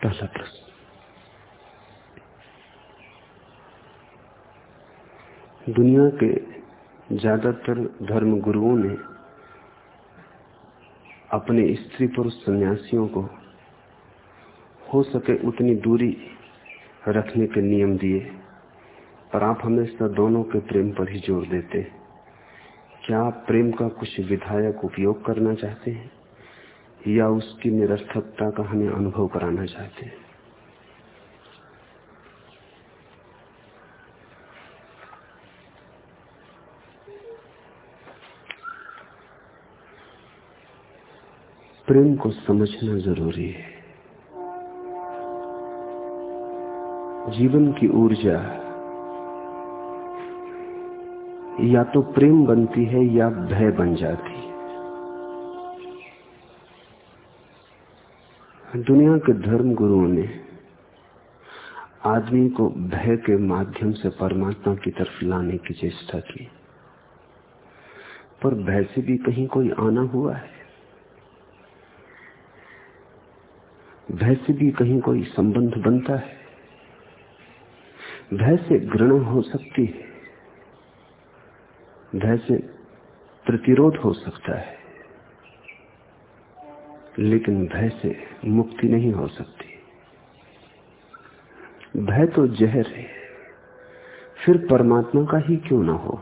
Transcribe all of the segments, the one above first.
पहला प्रश्न दुनिया के ज़्यादातर धर्म गुरुओं ने अपने स्त्री पुरुष सन्यासियों को हो सके उतनी दूरी रखने के नियम दिए, पर आप हमेशा दोनों के प्रेम पर ही ज़ोर देते। क्या आप प्रेम का कुछ विधायक उपयोग करना चाहते हैं? या उसकी निरर्थकता का हमें अनुभव कराना चाहते हैं। प्रेम को समझना ज़रूरी है। जीवन की ऊर्जा या तो प्रेम बनती है या भय बन जाती है। दुनिया के धर्म गुरुओं ने आदमी को भय के माध्यम से परमात्मा की तरफ़ लाने की चेष्टा की। पर भय से भी कहीं कोई आना हुआ है? भय से भी कहीं कोई संबंध बनता है? भय से घृणा हो सकती है। भय से प्रतिरोध हो सकता है। लेकिन भय से मुक्ति नहीं हो सकती। भय तो जहर है। फिर परमात्मा का ही क्यों ना हो?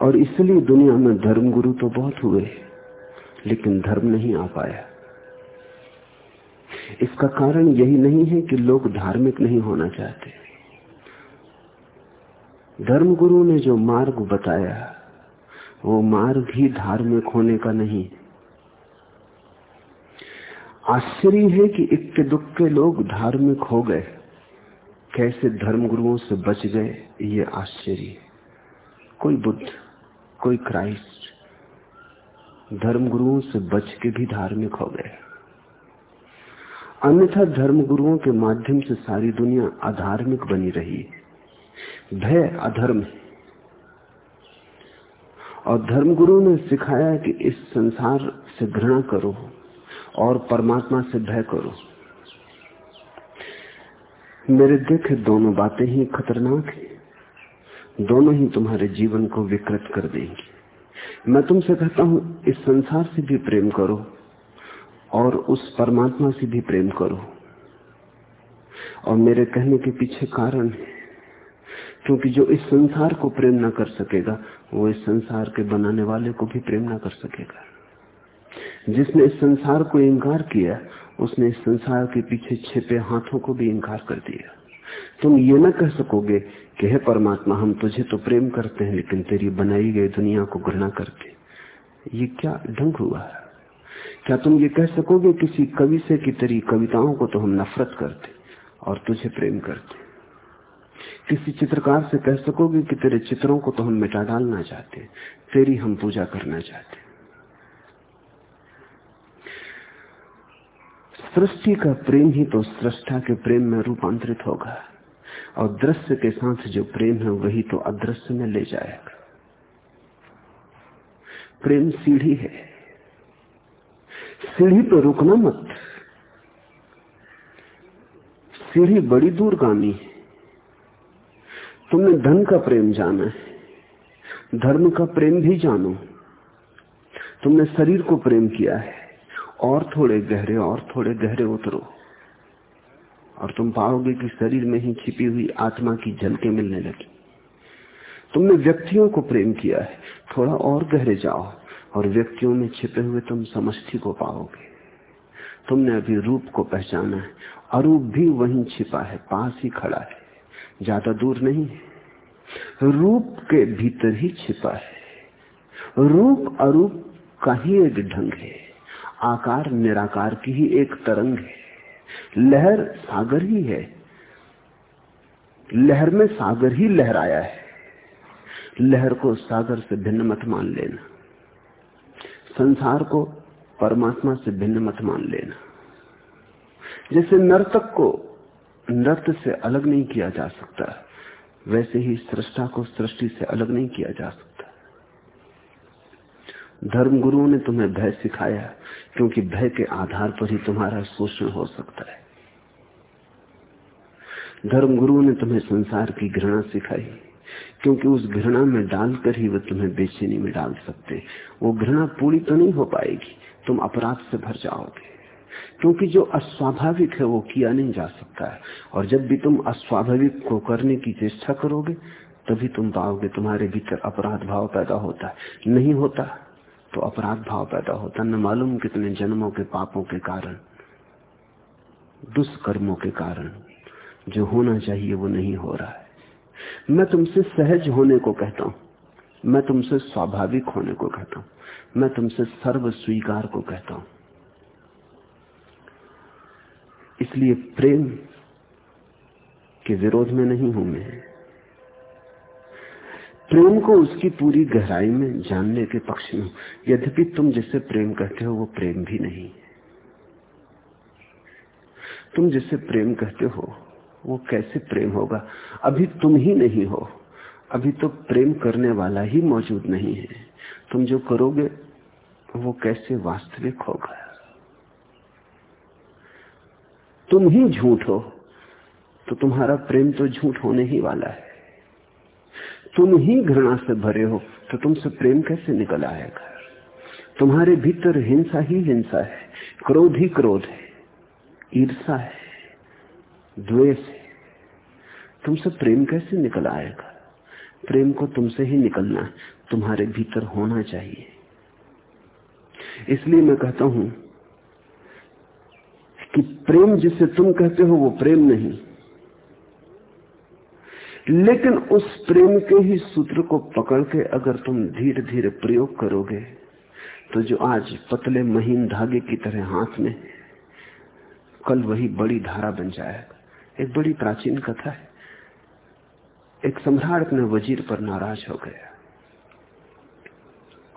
और इसलिए दुनिया में धर्म गुरु तो बहुत हुए, लेकिन धर्म नहीं आ पाया। इसका कारण यही नहीं है कि लोग धार्मिक नहीं होना चाहते। धर्म गुरु ने जो मार्ग बताया वो मार्ग ही धार्मिक होने का नहीं। आश्चर्य है कि इक्के दुक्के लोग धार्मिक हो गए। कैसे धर्म गुरुओं से बच गए, ये आश्चर्य। कोई बुद्ध, कोई क्राइस्ट धर्म गुरुओं से बच के भी धार्मिक हो गए। अन्यथा धर्म गुरुओं के माध्यम से सारी दुनिया अधार्मिक बनी रही। भय अधर्म है। और धर्मगुरु ने सिखाया कि इस संसार से घृणा करो और परमात्मा से भय करो। मेरे देखे दोनों बातें ही खतरनाक है। दोनों ही तुम्हारे जीवन को विकृत कर देंगी। मैं तुमसे कहता हूँ, इस संसार से भी प्रेम करो और उस परमात्मा से भी प्रेम करो। और मेरे कहने के पीछे कारण है, क्योंकि जो इस संसार को प्रेम न कर सकेगा वो इस संसार के बनाने वाले को भी प्रेम ना कर सकेगा। जिसने इस संसार को इनकार किया, उसने इस संसार के पीछे छिपे हाथों को भी इंकार कर दिया। तुम ये ना कह सकोगे कि हे परमात्मा, हम तुझे तो प्रेम करते हैं, लेकिन तेरी बनाई गई दुनिया को घृणा करते। ये क्या ढंग हुआ? है क्या तुम ये कह सकोगे किसी कवि से कि तेरी कविताओं को तो हम नफरत करते और तुझे प्रेम करते? किसी चित्रकार से कह सकोगे कि तेरे चित्रों को तो हम मिटा डालना चाहते तेरी हम पूजा करना चाहते सृष्टि का प्रेम ही तो सृष्टा के प्रेम में रूपांतरित होगा, और दृश्य के साथ जो प्रेम है वही तो अदृश्य में ले जाएगा। प्रेम सीढ़ी है। सीढ़ी पर रुकना मत। सीढ़ी बड़ी दूरगामी है। तुमने धन का प्रेम जाना है। धर्म का प्रेम भी जानो। तुमने शरीर को प्रेम किया है। और थोड़े गहरे, और थोड़े गहरे उतरो। और तुम पाओगे कि शरीर में ही छिपी हुई आत्मा की झलके मिलने लगी। तुमने व्यक्तियों को प्रेम किया है। थोड़ा और गहरे जाओ। और व्यक्तियों में छिपे हुए तुम समष्टि को पाओगे। तुमने अभी रूप को पहचाना है। अरूप भी वहीं छिपा है। पास ही खड़ा है। ज़्यादा दूर नहीं है। रूप के भीतर ही छिपा है। रूप अरूप का ही एक ढंग है। आकार निराकार की ही एक तरंग है। लहर सागर ही है। लहर में सागर ही लहराया है। लहर को सागर से भिन्न मत मान लेना। संसार को परमात्मा से भिन्न मत मान लेना। जैसे नर्तक को नृत्य से अलग नहीं किया जा सकता। वैसे ही सृष्टा को सृष्टि से अलग नहीं किया जा सकता। धर्म गुरुओं ने तुम्हें भय सिखाया, क्योंकि भय के आधार पर ही तुम्हारा शोषण हो सकता है। धर्म गुरुओं ने तुम्हें संसार की घृणा सिखाई, क्योंकि उस घृणा में डालकर ही वे तुम्हें बेचैनी में डाल सकते। वो घृणा पूरी तो नहीं हो पाएगी, तुम अपराध से भर जाओगे। क्योंकि जो अस्वाभाविक है वो किया नहीं जा सकता है। और जब भी तुम अस्वाभाविक को करने की चेष्टा करोगे, तभी तुम पाओगे तुम्हारे भीतर अपराध भाव पैदा होता है। नहीं होता तो अपराध भाव पैदा होता न मालूम कितने जन्मों के पापों के कारण, दुष्कर्मों के कारण जो होना चाहिए वो नहीं हो रहा है। मैं तुमसे सहज होने को कहता हूँ। मैं तुमसे स्वाभाविक होने को कहता हूँ। मैं तुमसे सर्व स्वीकार को कहता हूँ। इसलिए प्रेम के विरोध में नहीं हूँ मैं। प्रेम को उसकी पूरी गहराई में जानने के पक्ष में यद्यपि तुम जिसे प्रेम कहते हो, वो प्रेम भी नहीं तुम जिसे प्रेम कहते हो, वो कैसे प्रेम होगा? अभी तुम ही नहीं हो। अभी तो प्रेम करने वाला ही मौजूद नहीं है। तुम जो करोगे, वो कैसे वास्तविक होगा? तुम ही झूठ हो तो तुम्हारा प्रेम तो झूठ होने ही वाला है। तुम ही घृणा से भरे हो तो तुमसे प्रेम कैसे निकल आएगा तुम्हारे भीतर हिंसा ही हिंसा है, क्रोध ही क्रोध है ईर्षा है, द्वेष है। तुमसे प्रेम कैसे निकल आएगा प्रेम को तुमसे ही निकलना, तुम्हारे भीतर होना चाहिए। इसलिए मैं कहता हूँ कि प्रेम जिसे तुम कहते हो वो प्रेम नहीं। लेकिन उस प्रेम के ही सूत्र को पकड़ के अगर तुम धीरे धीरे प्रयोग करोगे तो जो आज पतले महीन धागे की तरह हाथ में कल वही बड़ी धारा बन जाएगा। एक बड़ी प्राचीन कथा है। एक सम्राट अपने वज़ीर पर नाराज़ हो गया।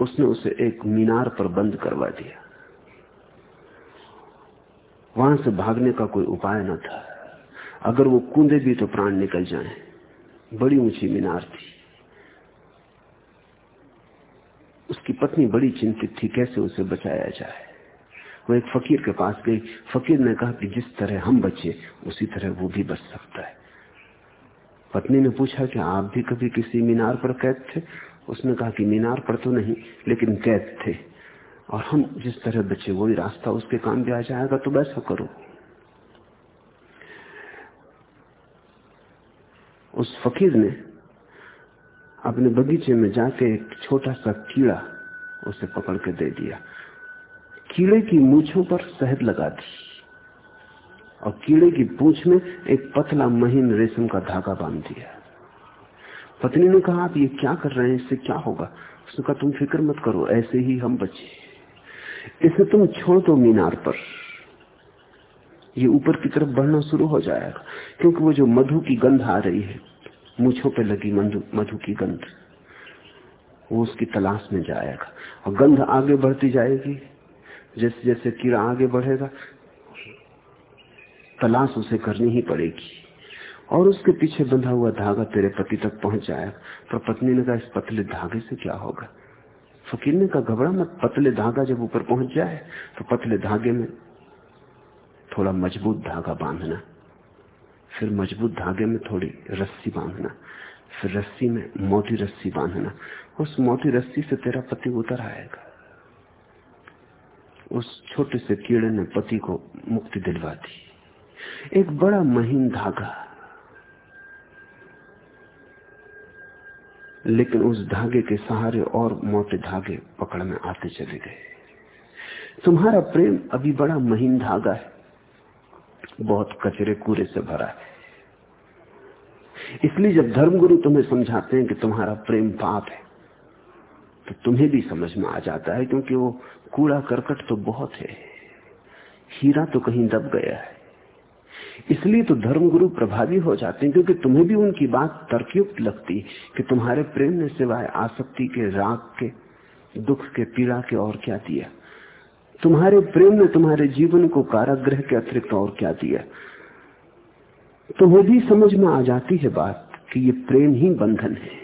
उसने उसे एक मीनार पर बंद करवा दिया। वहाँ से भागने का कोई उपाय न था। अगर वो कूदे भी तो प्राण निकल जाए। बड़ी ऊँची मीनार थी। उसकी पत्नी बड़ी चिंतित थी, कैसे उसे बचाया जाए? वो एक फकीर के पास गई। फकीर ने कहा कि जिस तरह हम बचे, उसी तरह वो भी बच सकता है। पत्नी ने पूछा कि आप भी कभी किसी मीनार पर कैद थे? उसने कहा कि मीनार पर तो नहीं, लेकिन कैद थे। और हम जिस तरह बचे वही रास्ता उसके काम भी आ जाएगा तो वैसा करो। उस फकीर ने अपने बगीचे में जाके एक छोटा सा कीड़ा उसे पकड़ के दे दिया। कीड़े की मूछों पर शहद लगा दी और कीड़े की पूछ में एक पतला महीन रेशम का धागा बाँध दिया। पत्नी ने कहा, आप ये क्या कर रहे हैं? इससे क्या होगा? उसने कहा, तुम फ़िक्र मत करो, ऐसे ही हम बचे इसे तुम छोड़ दो मीनार पर। ये ऊपर की तरफ़ बढ़ना शुरू हो जाएगा, क्योंकि वो जो मधु की गंध आ रही है मूछों पे लगी मधु की गंध, वो उसकी तलाश में जाएगा। और गंध आगे बढ़ती जाएगी जैसे जैसे कीड़ा आगे बढ़ेगा, तलाश उसे करनी ही पड़ेगी। और उसके पीछे बंधा हुआ धागा तेरे पति तक पहुँच जाएगा। पर पत्नी ने कहा, इस पतले धागे से क्या होगा? फकीर ने कहा, घबरा मत, पतले धागा जब ऊपर पहुँच जाए तो पतले धागे में थोड़ा मज़बूत धागा बांधना, फिर मज़बूत धागे में थोड़ी रस्सी बांधना, फिर रस्सी में मोटी रस्सी बांधना। उस मोटी रस्सी से तेरा पति उतर आएगा। उस छोटे से कीड़े ने पति को मुक्ति दिलवा दी। एक बड़ा महीन धागा लेकिन उस धागे के सहारे और मोटे धागे पकड़ में आते चले गए। तुम्हारा प्रेम अभी बड़ा महीन धागा है। बहुत कचरे कूड़े से भरा है। इसलिए जब धर्मगुरु तुम्हें समझाते हैं कि तुम्हारा प्रेम पाप है तो तुम्हें भी समझ में आ जाता है क्योंकि वो कूड़ा करकट तो बहुत है। हीरा तो कहीं दब गया है। इसलिए तो धर्मगुरु प्रभावी हो जाते हैं, क्योंकि तुम्हें भी उनकी बात तर्कयुक्त लगती कि तुम्हारे प्रेम ने सिवाय आसक्ति के, राग के, दुख के, पीड़ा के और क्या दिया? तुम्हारे प्रेम ने तुम्हारे जीवन को काराग्रह के अतिरिक्त और क्या दिया? तुम्हें भी समझ में आ जाती है बात कि ये प्रेम ही बंधन है।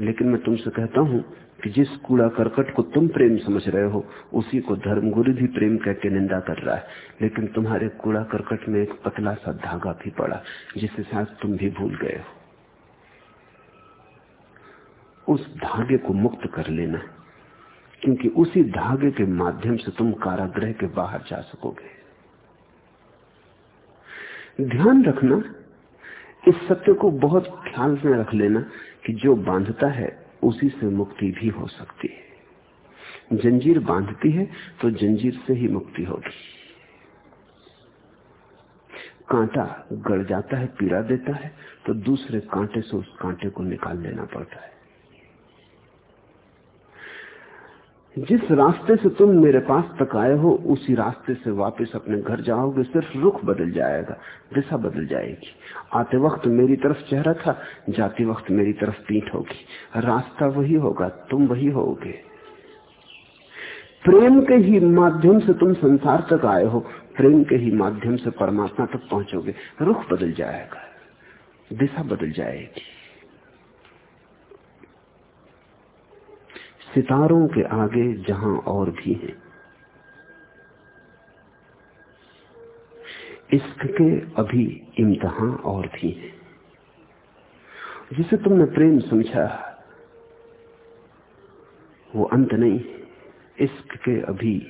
लेकिन मैं तुमसे कहता हूँ कि जिस कूड़ा करकट को तुम प्रेम समझ रहे हो, उसी को धर्मगुरु भी प्रेम कह के निंदा कर रहा है। लेकिन तुम्हारे कूड़ा करकट में एक पतला सा धागा भी पड़ा, जिसे शायद तुम भी भूल गए हो। उस धागे को मुक्त कर लेना, क्योंकि उसी धागे के माध्यम से तुम कारागृह के बाहर जा सकोगे। ध्यान रखना, इस सत्य को बहुत ख्याल में रख लेना कि जो बांधता है उसी से मुक्ति भी हो सकती है। जंजीर बांधती है तो जंजीर से ही मुक्ति होगी। कांटा गड़ जाता है, पीड़ा देता है तो दूसरे कांटे से उस कांटे को निकाल लेना पड़ता है। जिस रास्ते से तुम मेरे पास तक आए हो, उसी रास्ते से वापस अपने घर जाओगे। सिर्फ़ रुख बदल जाएगा, दिशा बदल जाएगी। आते वक्त मेरी तरफ़ चेहरा था, जाते वक्त मेरी तरफ़ पीठ होगी। रास्ता वही होगा, तुम वही होगे। प्रेम के ही माध्यम से तुम संसार तक आए हो, प्रेम के ही माध्यम से परमात्मा तक पहुंचोगे। रुख बदल जाएगा, दिशा बदल जाएगी। सितारों के आगे जहाँ और भी हैं। इश्क के अभी इम्तहा और भी हैं। जिसे तुमने प्रेम समझा, वो अंत नहीं इश्क के अभी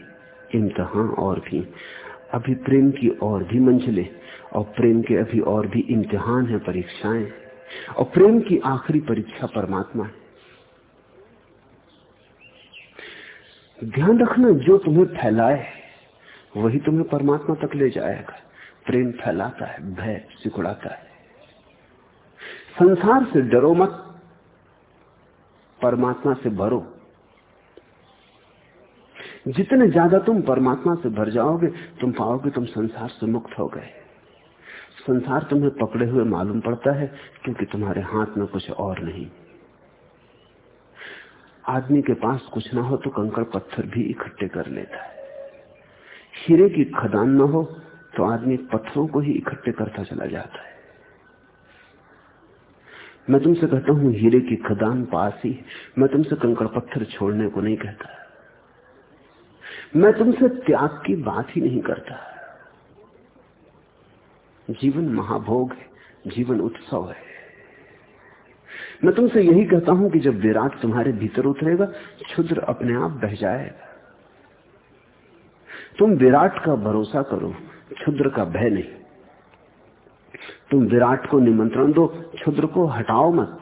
इम्तहा और भी अभी प्रेम की और भी मंजिलें, और प्रेम के अभी और भी इम्तिहान है परीक्षाएँ, और प्रेम की आखिरी परीक्षा परमात्मा है। ध्यान रखना, जो तुम्हें फैलाए वही तुम्हें परमात्मा तक ले जाएगा। प्रेम फैलाता है, भय सिकुड़ाता है। संसार से डरो मत, परमात्मा से भरो। जितने ज़्यादा तुम परमात्मा से भर जाओगे, तुम पाओगे तुम संसार से मुक्त हो गए। संसार तुम्हें पकड़े हुए मालूम पड़ता है, क्योंकि तुम्हारे हाथ में कुछ और नहीं। आदमी के पास कुछ ना हो तो कंकड़ पत्थर भी इकट्ठे कर लेता है। हीरे की खदान ना हो तो आदमी पत्थरों को ही इकट्ठे करता चला जाता है। मैं तुमसे कहता हूँ, हीरे की खदान पास ही। मैं तुमसे कंकड़ पत्थर छोड़ने को नहीं कहता। मैं तुमसे त्याग की बात ही नहीं करता। जीवन महाभोग है, जीवन उत्सव है। मैं तुमसे यही कहता हूँ कि जब विराट तुम्हारे भीतर उतरेगा, क्षुद्र अपने आप बह जाएगा। तुम विराट का भरोसा करो, क्षुद्र का भय नहीं। तुम विराट को निमंत्रण दो, क्षुद्र को हटाओ मत।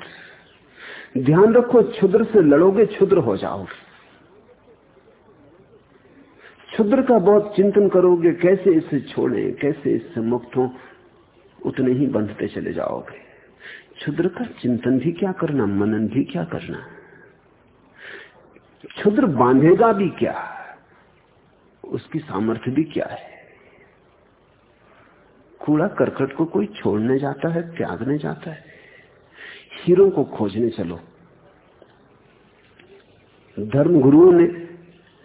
ध्यान रखो, क्षुद्र से लड़ोगे, क्षुद्र हो जाओगे क्षुद्र का बहुत चिंतन करोगे, कैसे इसे छोड़े, कैसे इससे मुक्त हो, उतने ही बंधते चले जाओगे। क्षुद्र का चिंतन भी क्या करना, मनन भी क्या करना? क्षुद्र बांधेगा भी क्या? उसकी सामर्थ्य भी क्या है? कूड़ा करकट को कोई छोड़ने जाता है, त्यागने जाता है? हीरो को खोजने चलो। धर्म गुरुओं ने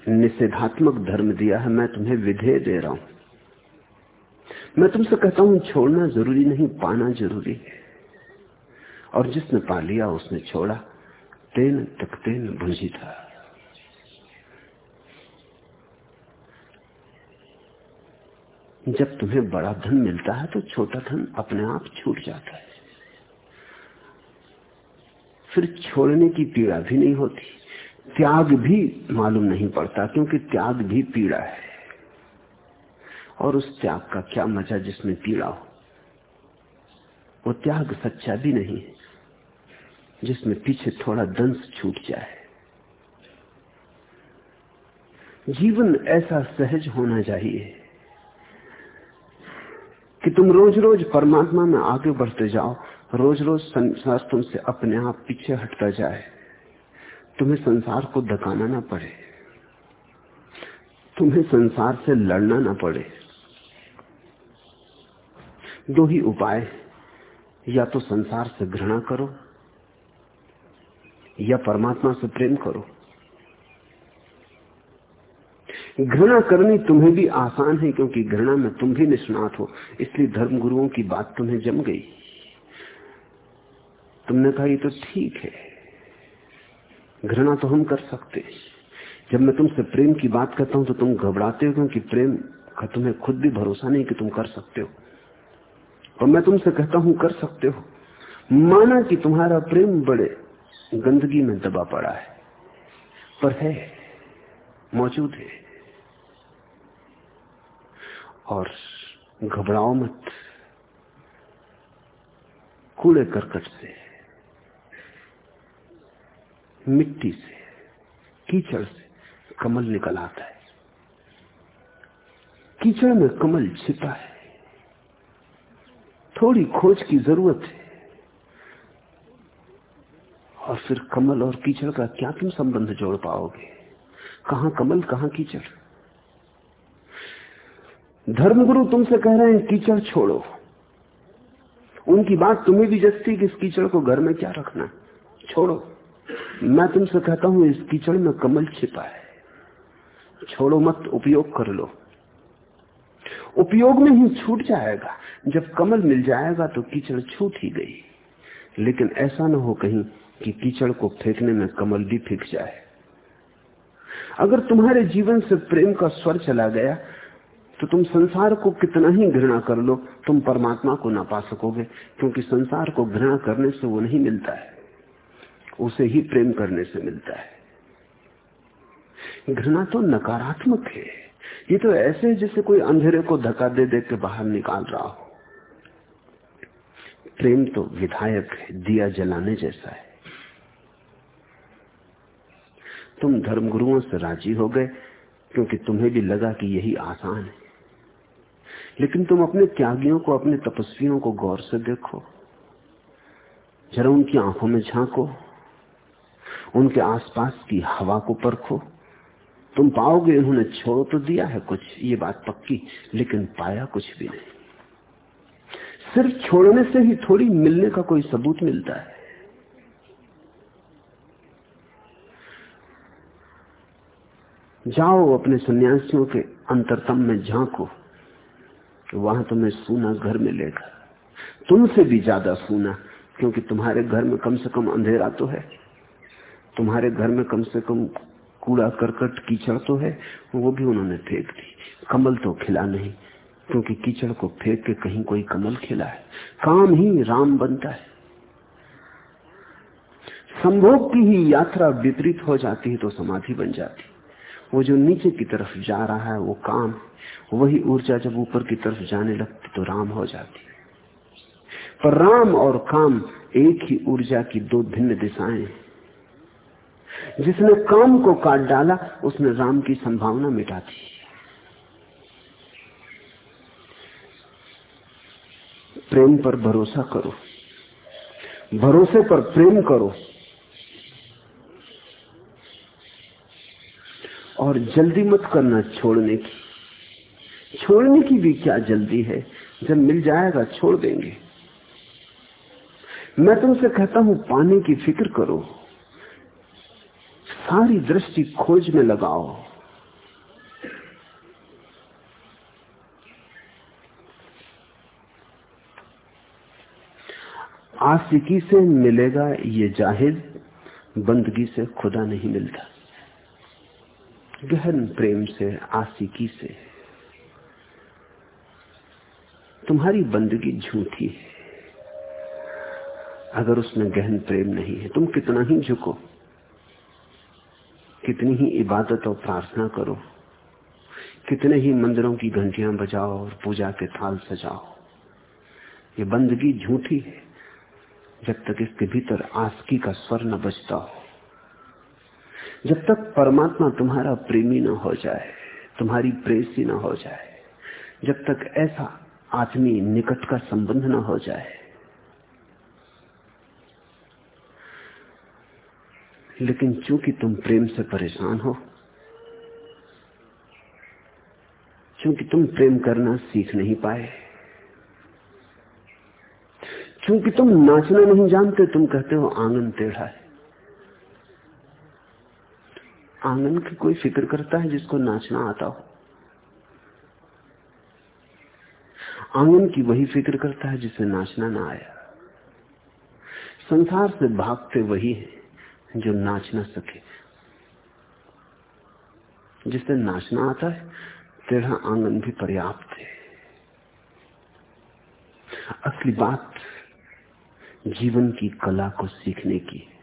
निषेधात्मक धर्म दिया है, मैं तुम्हें विधेय दे रहा हूँ। मैं तुमसे कहता हूँ, छोड़ना ज़रूरी नहीं, पाना ज़रूरी है। और जिसने पा लिया उसने छोड़ा। तेन तक तेन भुंजी था। जब तुम्हें बड़ा धन मिलता है तो छोटा धन अपने आप छूट जाता है। फिर छोड़ने की पीड़ा भी नहीं होती। त्याग भी मालूम नहीं पड़ता क्योंकि त्याग भी पीड़ा है। और उस त्याग का क्या मज़ा जिसमें पीड़ा हो? वो त्याग सच्चा भी नहीं है। जिसमें पीछे थोड़ा दंश छूट जाए। जीवन ऐसा सहज होना चाहिए कि तुम रोज रोज परमात्मा में आगे बढ़ते जाओ रोज रोज संसार तुमसे अपने आप पीछे हटता जाए। तुम्हें संसार को धकाना ना पड़े। तुम्हें संसार से लड़ना ना पड़े। दो ही उपाय, या तो संसार से घृणा करो या परमात्मा से प्रेम करो। घृणा करनी तुम्हें भी आसान है, क्योंकि घृणा में तुम भी निष्णात हो। इसलिए धर्म गुरुओं की बात तुम्हें जम गई। तुमने कहा, ये तो ठीक है। घृणा तो हम कर सकते जब मैं तुमसे प्रेम की बात करता हूँ तो तुम घबराते हो, क्योंकि प्रेम का तुम्हें खुद भी भरोसा नहीं कि तुम कर सकते हो। और मैं तुमसे कहता हूँ, कर सकते हो। माना कि तुम्हारा प्रेम बड़े गंदगी में दबा पड़ा है। पर है, मौजूद है। और घबराओ मत। कूड़े करकट से, मिट्टी से, कीचड़ से कमल निकल आता है। कीचड़ में कमल छिपा है। थोड़ी खोज की ज़रूरत है। और फिर कमल और कीचड़ का क्या तुम संबंध जोड़ पाओगे? कहा कमल, कहा कीचड़? धर्मगुरु तुमसे कह रहे हैं, कीचड़ छोड़ो। उनकी बात तुम्हें भी जस्ती कि इस कीचड़ को घर में क्या रखना छोड़ो। मैं तुमसे कहता हूँ, इस कीचड़ में कमल छिपा है। छोड़ो मत, उपयोग कर लो। उपयोग में ही छूट जाएगा। जब कमल मिल जाएगा तो कीचड़ छूट ही गई। लेकिन ऐसा ना हो कहीं कि कीचड़ को फेंकने में कमल भी फेंक जाए। अगर तुम्हारे जीवन से प्रेम का स्वर चला गया तो तुम संसार को कितना ही घृणा कर लो, तुम परमात्मा को ना पा सकोगे, क्योंकि संसार को घृणा करने से वो नहीं मिलता है। उसे ही प्रेम करने से मिलता है। घृणा तो नकारात्मक है। ये तो ऐसे है जैसे कोई अंधेरे को धक्का दे दे के बाहर निकाल रहा हो। प्रेम तो विधायक है, दिया जलाने जैसा है। तुम धर्मगुरुओं से राज़ी हो गए, क्योंकि तुम्हें भी लगा कि यही आसान है। लेकिन तुम अपने त्यागियों को, अपने तपस्वियों को गौर से देखो। जरा उनकी आँखों में झांको, उनके आसपास की हवा को परखो। तुम पाओगे उन्होंने छोड़ तो दिया है कुछ, ये बात पक्की, लेकिन पाया कुछ भी नहीं। सिर्फ़ छोड़ने से ही थोड़ी मिलने का कोई सबूत मिलता है। जाओ अपने सन्यासियों के अंतरतम में झांको, वहाँ तुम्हें सूना घर मिलेगा। तुमसे भी ज़्यादा सूना, क्योंकि तुम्हारे घर में कम से कम अंधेरा तो है। तुम्हारे घर में कम से कम कूड़ा करकट, कीचड़ तो है, वो भी उन्होंने फेंक दी। कमल तो खिला नहीं, क्योंकि कीचड़ को फेंक के कहीं कोई कमल खिला है। काम ही राम बनता है। संभोग की ही यात्रा विपरीत हो जाती है तो समाधि बन जाती वो जो नीचे की तरफ़ जा रहा है, वो काम, वही ऊर्जा जब ऊपर की तरफ़ जाने लगती तो राम हो जाती। पर राम और काम एक ही ऊर्जा की दो भिन्न दिशाएँ जिसने काम को काट डाला, उसने राम की संभावना मिटा दी प्रेम पर भरोसा करो। भरोसे पर प्रेम करो। और जल्दी मत करना छोड़ने की। छोड़ने की भी क्या जल्दी है? जब मिल जाएगा, छोड़ देंगे। मैं तुमसे कहता हूँ, पानी की फ़िक्र करो। सारी दृष्टि खोज में लगाओ। आशिकी से मिलेगा ये जाहिद बंदगी से खुदा नहीं मिलता। गहन प्रेम से आशिकी से। तुम्हारी बंदगी झूठी है। अगर उसमें गहन प्रेम नहीं है, तुम कितना ही झुको। कितनी ही इबादत और प्रार्थना करो। कितने ही मंदिरों की घंटियाँ बजाओ और पूजा के थाल सजाओ। ये बंदगी झूठी है। जब तक इसके भीतर आसकी का स्वर न बजता हो। जब तक परमात्मा तुम्हारा प्रेमी ना हो जाए, तुम्हारी प्रेसी न हो जाए, जब तक ऐसा आदमी निकट का संबंध ना हो जाए, लेकिन चूँकि तुम प्रेम से परेशान हो, चूँकि तुम प्रेम करना सीख नहीं पाए, चूँकि तुम नाचना नहीं जानते, तुम कहते हो आँगन टेढ़ा है। आँगन की कोई फ़िक्र करता है जिसको नाचना आता हो? आँगन की वही फ़िक्र करता है जिसे नाचना ना आया। संसार से भागते वही है जो नाच ना सके। जिसे नाचना आता है, तेरा आँगन भी पर्याप्त है। असली बात जीवन की कला को सीखने की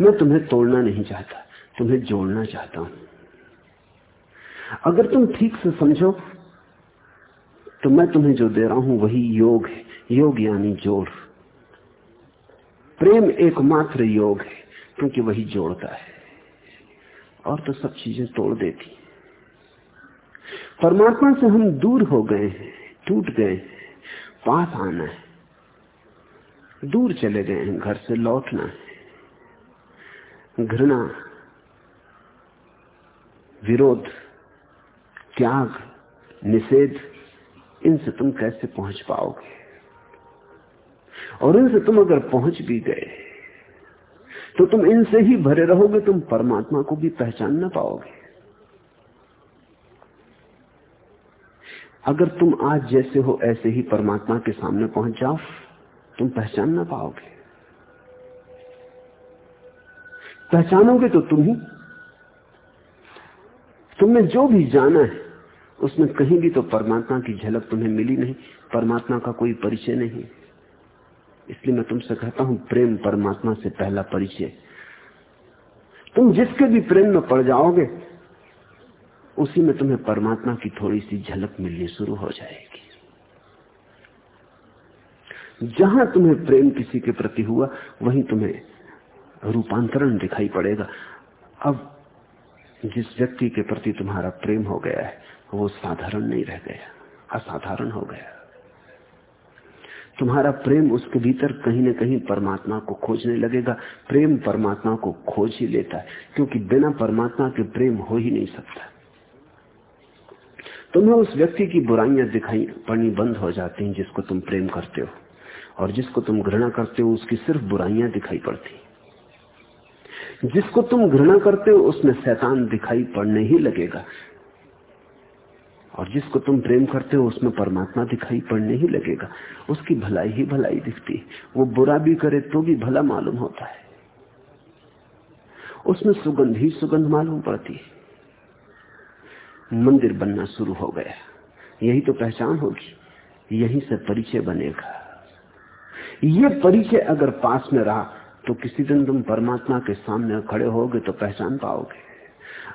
मैं तुम्हें तोड़ना नहीं चाहता। तुम्हें जोड़ना चाहता हूँ। अगर तुम ठीक से समझो तो मैं तुम्हें जो दे रहा हूँ वही योग है। योग यानी जोड़। प्रेम एकमात्र योग है, क्योंकि वही जोड़ता है। और तो सब चीज़ें तोड़ देती। परमात्मा से हम दूर हो गए हैं, टूट गए हैं, पास आना है। दूर चले गए हैं, घर से लौटना है, घृणा विरोध, त्याग, निषेध, इनसे तुम कैसे पहुँच पाओगे? और इनसे तुम अगर पहुँच भी गए तो तुम इनसे ही भरे रहोगे, तुम परमात्मा को भी पहचान ना पाओगे। अगर तुम आज जैसे हो, ऐसे ही परमात्मा के सामने पहुँच जाओ, तुम पहचान ना पाओगे। पहचानोगे तो तुम ही तुमने जो भी जाना है, उसमें कहीं भी तो परमात्मा की झलक तुम्हें मिली नहीं, परमात्मा का कोई परिचय नहीं। इसलिए मैं तुमसे कहता हूँ, प्रेम परमात्मा से पहला परिचय। तुम जिसके भी प्रेम में पड़ जाओगे, उसी में तुम्हें परमात्मा की थोड़ी सी झलक मिलनी शुरू हो जाएगी। जहाँ तुम्हें प्रेम किसी के प्रति हुआ, वहीं तुम्हें रूपांतरण दिखाई पड़ेगा। अब जिस व्यक्ति के प्रति तुम्हारा प्रेम हो गया है, वो साधारण नहीं रह गया, असाधारण हो गया। तुम्हारा प्रेम उसके भीतर कहीं ना कहीं परमात्मा को खोजने लगेगा। प्रेम परमात्मा को खोज ही लेता है, क्योंकि बिना परमात्मा के प्रेम हो ही नहीं सकता। तुम्हें उस व्यक्ति की बुराइयाँ दिखाई पड़नी बंद हो जाती हैं जिसको तुम प्रेम करते हो, और जिसको तुम घृणा करते हो, उसकी सिर्फ़ बुराइयाँ दिखाई पड़ती जिसको तुम घृणा करते हो, उसमें शैतान दिखाई पड़ने ही लगेगा। और जिसको तुम प्रेम करते हो, उसमें परमात्मा दिखाई पड़ने ही लगेगा। उसकी भलाई ही भलाई दिखती है। वो बुरा भी करे तो भी भला मालूम होता है। उसमें सुगंध ही सुगंध मालूम पड़ती है। मंदिर बनना शुरू हो गया। यही तो पहचान होगी। यहीं से परिचय बनेगा। ये परिचय अगर पास में रहा तो किसी दिन तुम परमात्मा के सामने खड़े होगे तो पहचान पाओगे।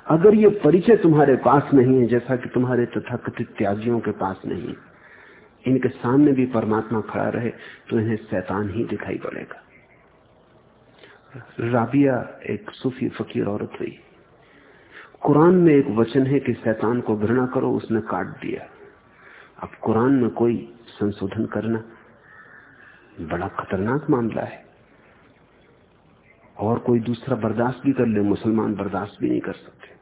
अगर ये परिचय तुम्हारे पास नहीं है, जैसा कि तुम्हारे तथाकथित त्यागियों के पास नहीं इनके सामने भी परमात्मा खड़ा रहे तो इन्हें शैतान ही दिखाई पड़ेगा। राबिया, एक सूफी फकीर औरत हुई। कुरान में एक वचन है कि शैतान को घृणा करो, उसने काट दिया। अब कुरान में कोई संशोधन करना बड़ा खतरनाक मामला है। और कोई दूसरा बर्दाश्त भी कर ले, मुसलमान बर्दाश्त भी नहीं कर सकते।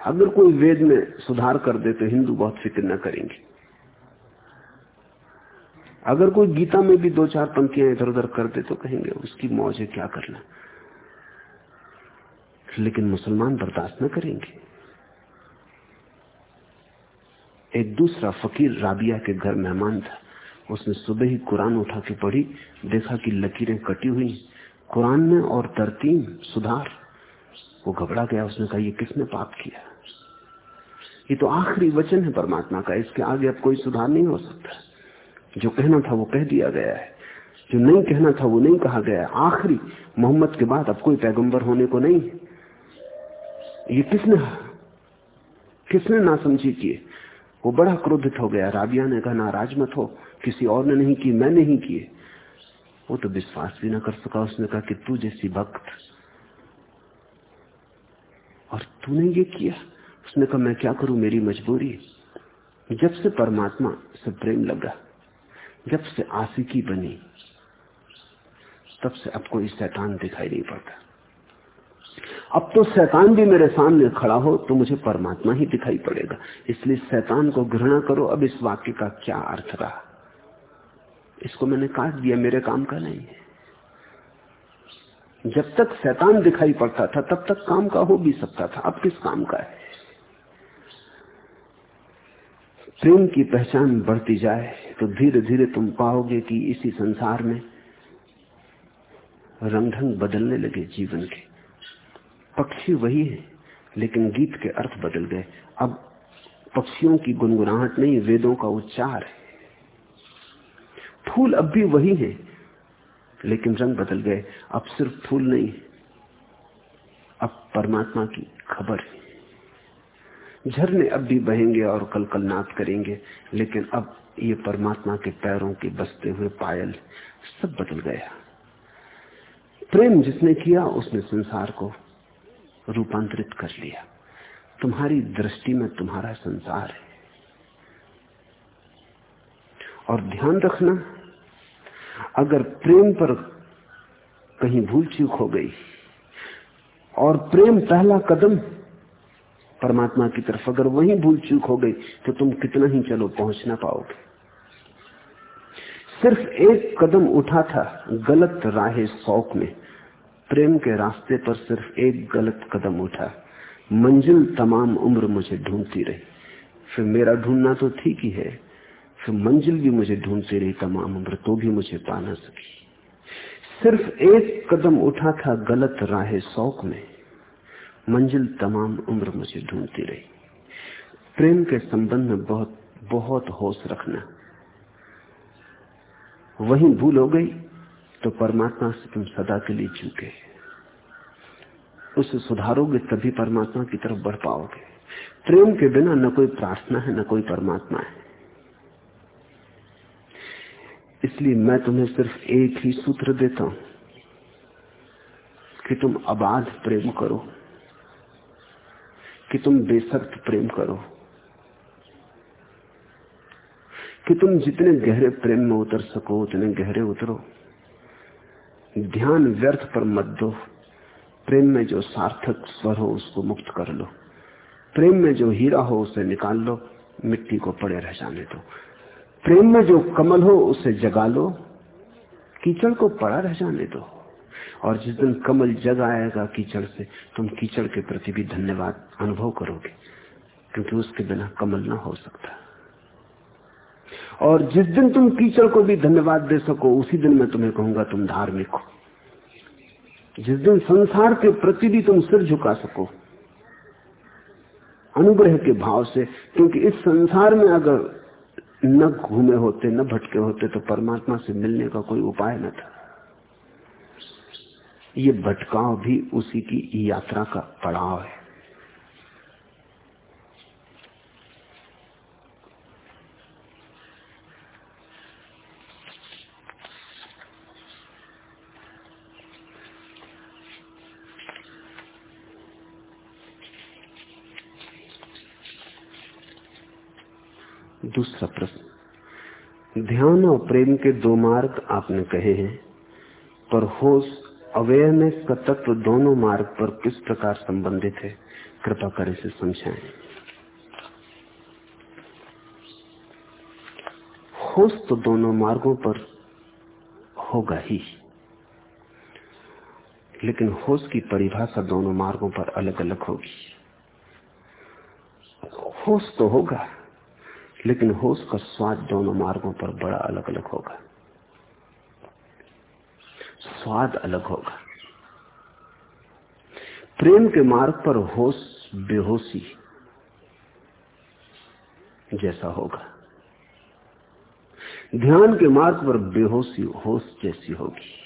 अगर कोई वेद में सुधार कर दे तो हिंदू बहुत फ़िक्र न करेंगे। अगर कोई गीता में भी दो चार पंक्तियाँ इधर उधर कर दे तो कहेंगे, उसकी मौज है, क्या करना? लेकिन मुसलमान बर्दाश्त न करेंगे। एक दूसरा फकीर राबिया के घर मेहमान था। उसने सुबह ही कुरान उठा के पढ़ी, देखा कि लकीरें कटी हुई कुरान में और तरतीब सुधार। वो घबरा गया, उसने कहा, ये किसने पाप किया? ये तो आखिरी वचन है परमात्मा का, इसके आगे अब कोई सुधार नहीं हो सकता। जो कहना था वो कह दिया गया है। जो नहीं कहना था वो नहीं कहा गया आखिरी, मोहम्मद के बाद अब कोई पैगंबर होने को नहीं। ये किसने किसने ना समझी किए वो बड़ा क्रोधित हो गया। राबिया ने कहा नाराज़ मत हो। किसी और ने नहीं की, मैं नहीं किए। वो तो विश्वास भी ना कर सका उसने कहा कि तू जैसी भक्त। और तूने ये किया। उसने कहा, मैं क्या करूँ? मेरी मजबूरी जब से परमात्मा से प्रेम लगा, जब से आशिकी बनी, तब से अब कोई शैतान दिखाई नहीं पड़ता। अब तो शैतान भी मेरे सामने खड़ा हो तो मुझे परमात्मा ही दिखाई पड़ेगा। इसलिए शैतान को घृणा करो। अब इस वाक्य का क्या अर्थ रहा? इसको मैंने काट दिया, मेरे काम का नहीं है। जब तक शैतान दिखाई पड़ता था, तब तक काम का हो भी सकता था। अब किस काम का है? प्रेम की पहचान बढ़ती जाए तो धीरे धीरे तुम पाओगे कि इसी संसार में रंग ढंग बदलने लगे जीवन के। पक्षी वही है, लेकिन गीत के अर्थ बदल गए। अब पक्षियों की गुनगुनाहट नहीं, वेदों का उच्चार है। फूल अब भी वही है। लेकिन रंग बदल गए। अब सिर्फ़ फूल नहीं, अब परमात्मा की खबर है। झरने अब भी बहेंगे और कल कल नाच करेंगे, लेकिन अब ये परमात्मा के पैरों के बसते हुए पायल सब बदल गया। प्रेम जिसने किया, उसने संसार को रूपांतरित कर लिया। तुम्हारी दृष्टि में तुम्हारा संसार है। और ध्यान रखना अगर प्रेम पर कहीं भूल चूक हो गई, और प्रेम पहला कदम परमात्मा की तरफ़ अगर वही भूल चूक हो गई तो तुम कितना ही चलो पहुँच ना पाओगे। सिर्फ़ एक कदम उठा था गलत राह शौक में। प्रेम के रास्ते पर सिर्फ़ एक गलत कदम उठा। मंजिल तमाम उम्र मुझे ढूंढती रही। फिर मेरा ढूंढना तो ठीक ही है। फिर मंजिल भी मुझे ढूंढती रही तमाम उम्र तो भी मुझे पा ना सकी। सिर्फ़ एक कदम उठा था गलत राह शौक में, मंजिल तमाम उम्र मुझे ढूंढती रही। प्रेम के संबंध में बहुत बहुत होश रखना। वही भूल हो गई तो परमात्मा से तुम सदा के लिए चूके। उसे सुधारोगे तभी परमात्मा की तरफ़ बढ़ पाओगे। प्रेम के बिना न कोई प्रार्थना है, न कोई परमात्मा है। इसलिए मैं तुम्हें सिर्फ़ एक ही सूत्र देता हूँ कि तुम अबाध प्रेम करो, कि तुम बेसर्त प्रेम करो, कि तुम जितने गहरे प्रेम में उतर सको, उतने गहरे उतरो। ध्यान व्यर्थ पर मत दो। प्रेम में जो सार्थक स्वर हो, उसको मुक्त कर लो। प्रेम में जो हीरा हो, उसे निकाल लो। मिट्टी को पड़े रह जाने दो। प्रेम में जो कमल हो, उसे जगा लो। कीचड़ को पड़ा रह जाने दो। और जिस दिन कमल जग आएगा कीचड़ से, तुम कीचड़ के प्रति भी धन्यवाद अनुभव करोगे, क्योंकि उसके बिना कमल ना हो सकता। और जिस दिन तुम कीचड़ को भी धन्यवाद दे सको, उसी दिन मैं तुम्हें कहूँगा, तुम धार्मिक हो। जिस दिन संसार के प्रति भी तुम सिर झुका सको, अनुग्रह के भाव से, क्योंकि इस संसार में अगर न घूमे होते, न भटके होते तो परमात्मा से मिलने का कोई उपाय न था। ये भटकाव भी उसी की यात्रा का पड़ाव है। दूसरा प्रश्न। ध्यान और प्रेम के दो मार्ग आपने कहे हैं, पर होश, अवेयरनेस का तत्व दोनों मार्ग पर किस प्रकार संबंधित है? कृपा कर इसे समझाएँ। होश तो दोनों मार्गों पर होगा ही, लेकिन होश की परिभाषा दोनों मार्गों पर अलग अलग होगी। होश तो होगा। लेकिन होश का स्वाद दोनों मार्गों पर बड़ा अलग अलग होगा। स्वाद अलग होगा। प्रेम के मार्ग पर होश बेहोशी जैसा होगा। ध्यान के मार्ग पर बेहोशी होश जैसी होगी।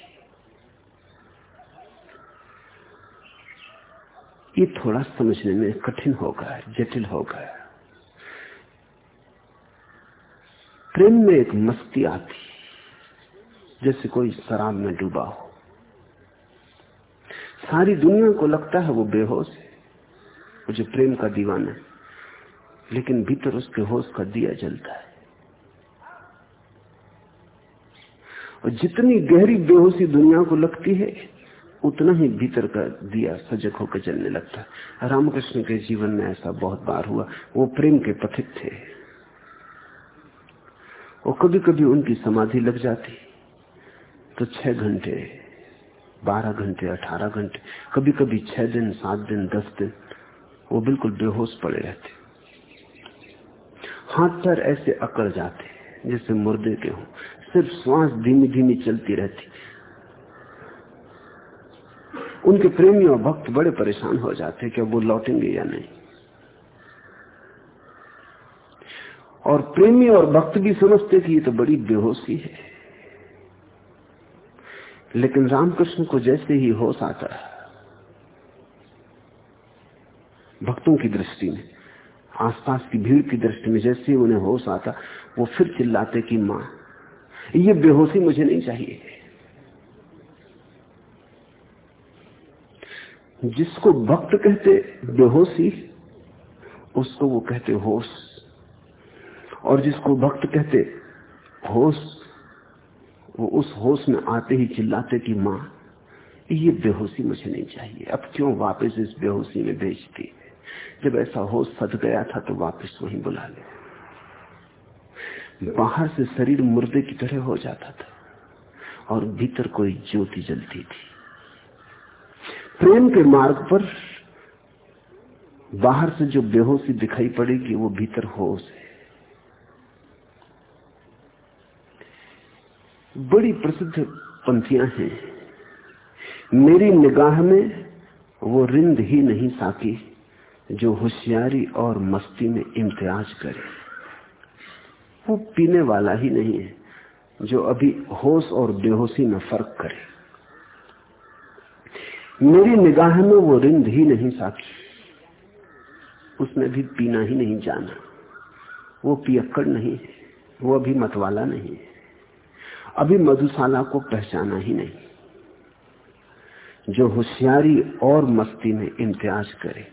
ये थोड़ा समझने में कठिन होगा, जटिल होगा। प्रेम में एक मस्ती आती जैसे कोई शराब में डूबा हो। सारी दुनिया को लगता है वो बेहोश है। वो जो प्रेम का दीवाना है, लेकिन भीतर उसके होश का दिया जलता है। और जितनी गहरी बेहोशी दुनिया को लगती है, उतना ही भीतर का दिया सजग होकर जलने लगता है। रामकृष्ण के जीवन में ऐसा बहुत बार हुआ, वो प्रेम के पथित थे। और कभी कभी उनकी समाधि लग जाती तो छह घंटे, बारह घंटे, अठारह घंटे कभी कभी छह दिन, सात दिन, दस दिन, वो बिल्कुल बेहोश पड़े रहते हाथ पैर ऐसे अकड़ जाते जैसे मुर्दे के हों। सिर्फ़ श्वास धीमी धीमी चलती रहती। उनके प्रेमी और भक्त बड़े परेशान हो जाते कि वो लौटेंगे या नहीं। और प्रेमी और भक्त भी समझते कि ये तो बड़ी बेहोशी है। लेकिन रामकृष्ण को जैसे ही होश आता है, भक्तों की दृष्टि में, आसपास की भीड़ की दृष्टि में जैसे ही उन्हें होश आता, वो फिर चिल्लाते कि माँ, ये बेहोशी मुझे नहीं चाहिए। जिसको भक्त कहते बेहोशी, उसको वो कहते होश। और जिसको भक्त कहते, होश, वो उस होश में आते ही चिल्लाते कि माँ, ये बेहोशी मुझे नहीं चाहिए। अब क्यों वापस इस बेहोशी में भेजती? जब ऐसा होश सद गया था तो वापस वहीं बुला ले। बाहर से शरीर मुर्दे की तरह हो जाता था और भीतर कोई ज्योति जलती थी। प्रेम के मार्ग पर बाहर से जो बेहोशी दिखाई पड़ेगी, वो भीतर होश है। बड़ी प्रसिद्ध पंथियाँ हैं। मेरी निगाह में वो रिंद ही नहीं साकी जो होशियारी और मस्ती में इम्तियाज़ करे। वो पीने वाला ही नहीं है, जो अभी होश और बेहोशी में फ़र्क करे। मेरी निगाह में वो रिंद ही नहीं साकी। उसने भी पीना ही नहीं जाना। वो पियक्कड़ नहीं है, वो अभी मतवाला नहीं है। अभी मधुशाला को पहचाना ही नहीं। जो होशियारी और मस्ती में इम्तियाज़ करे,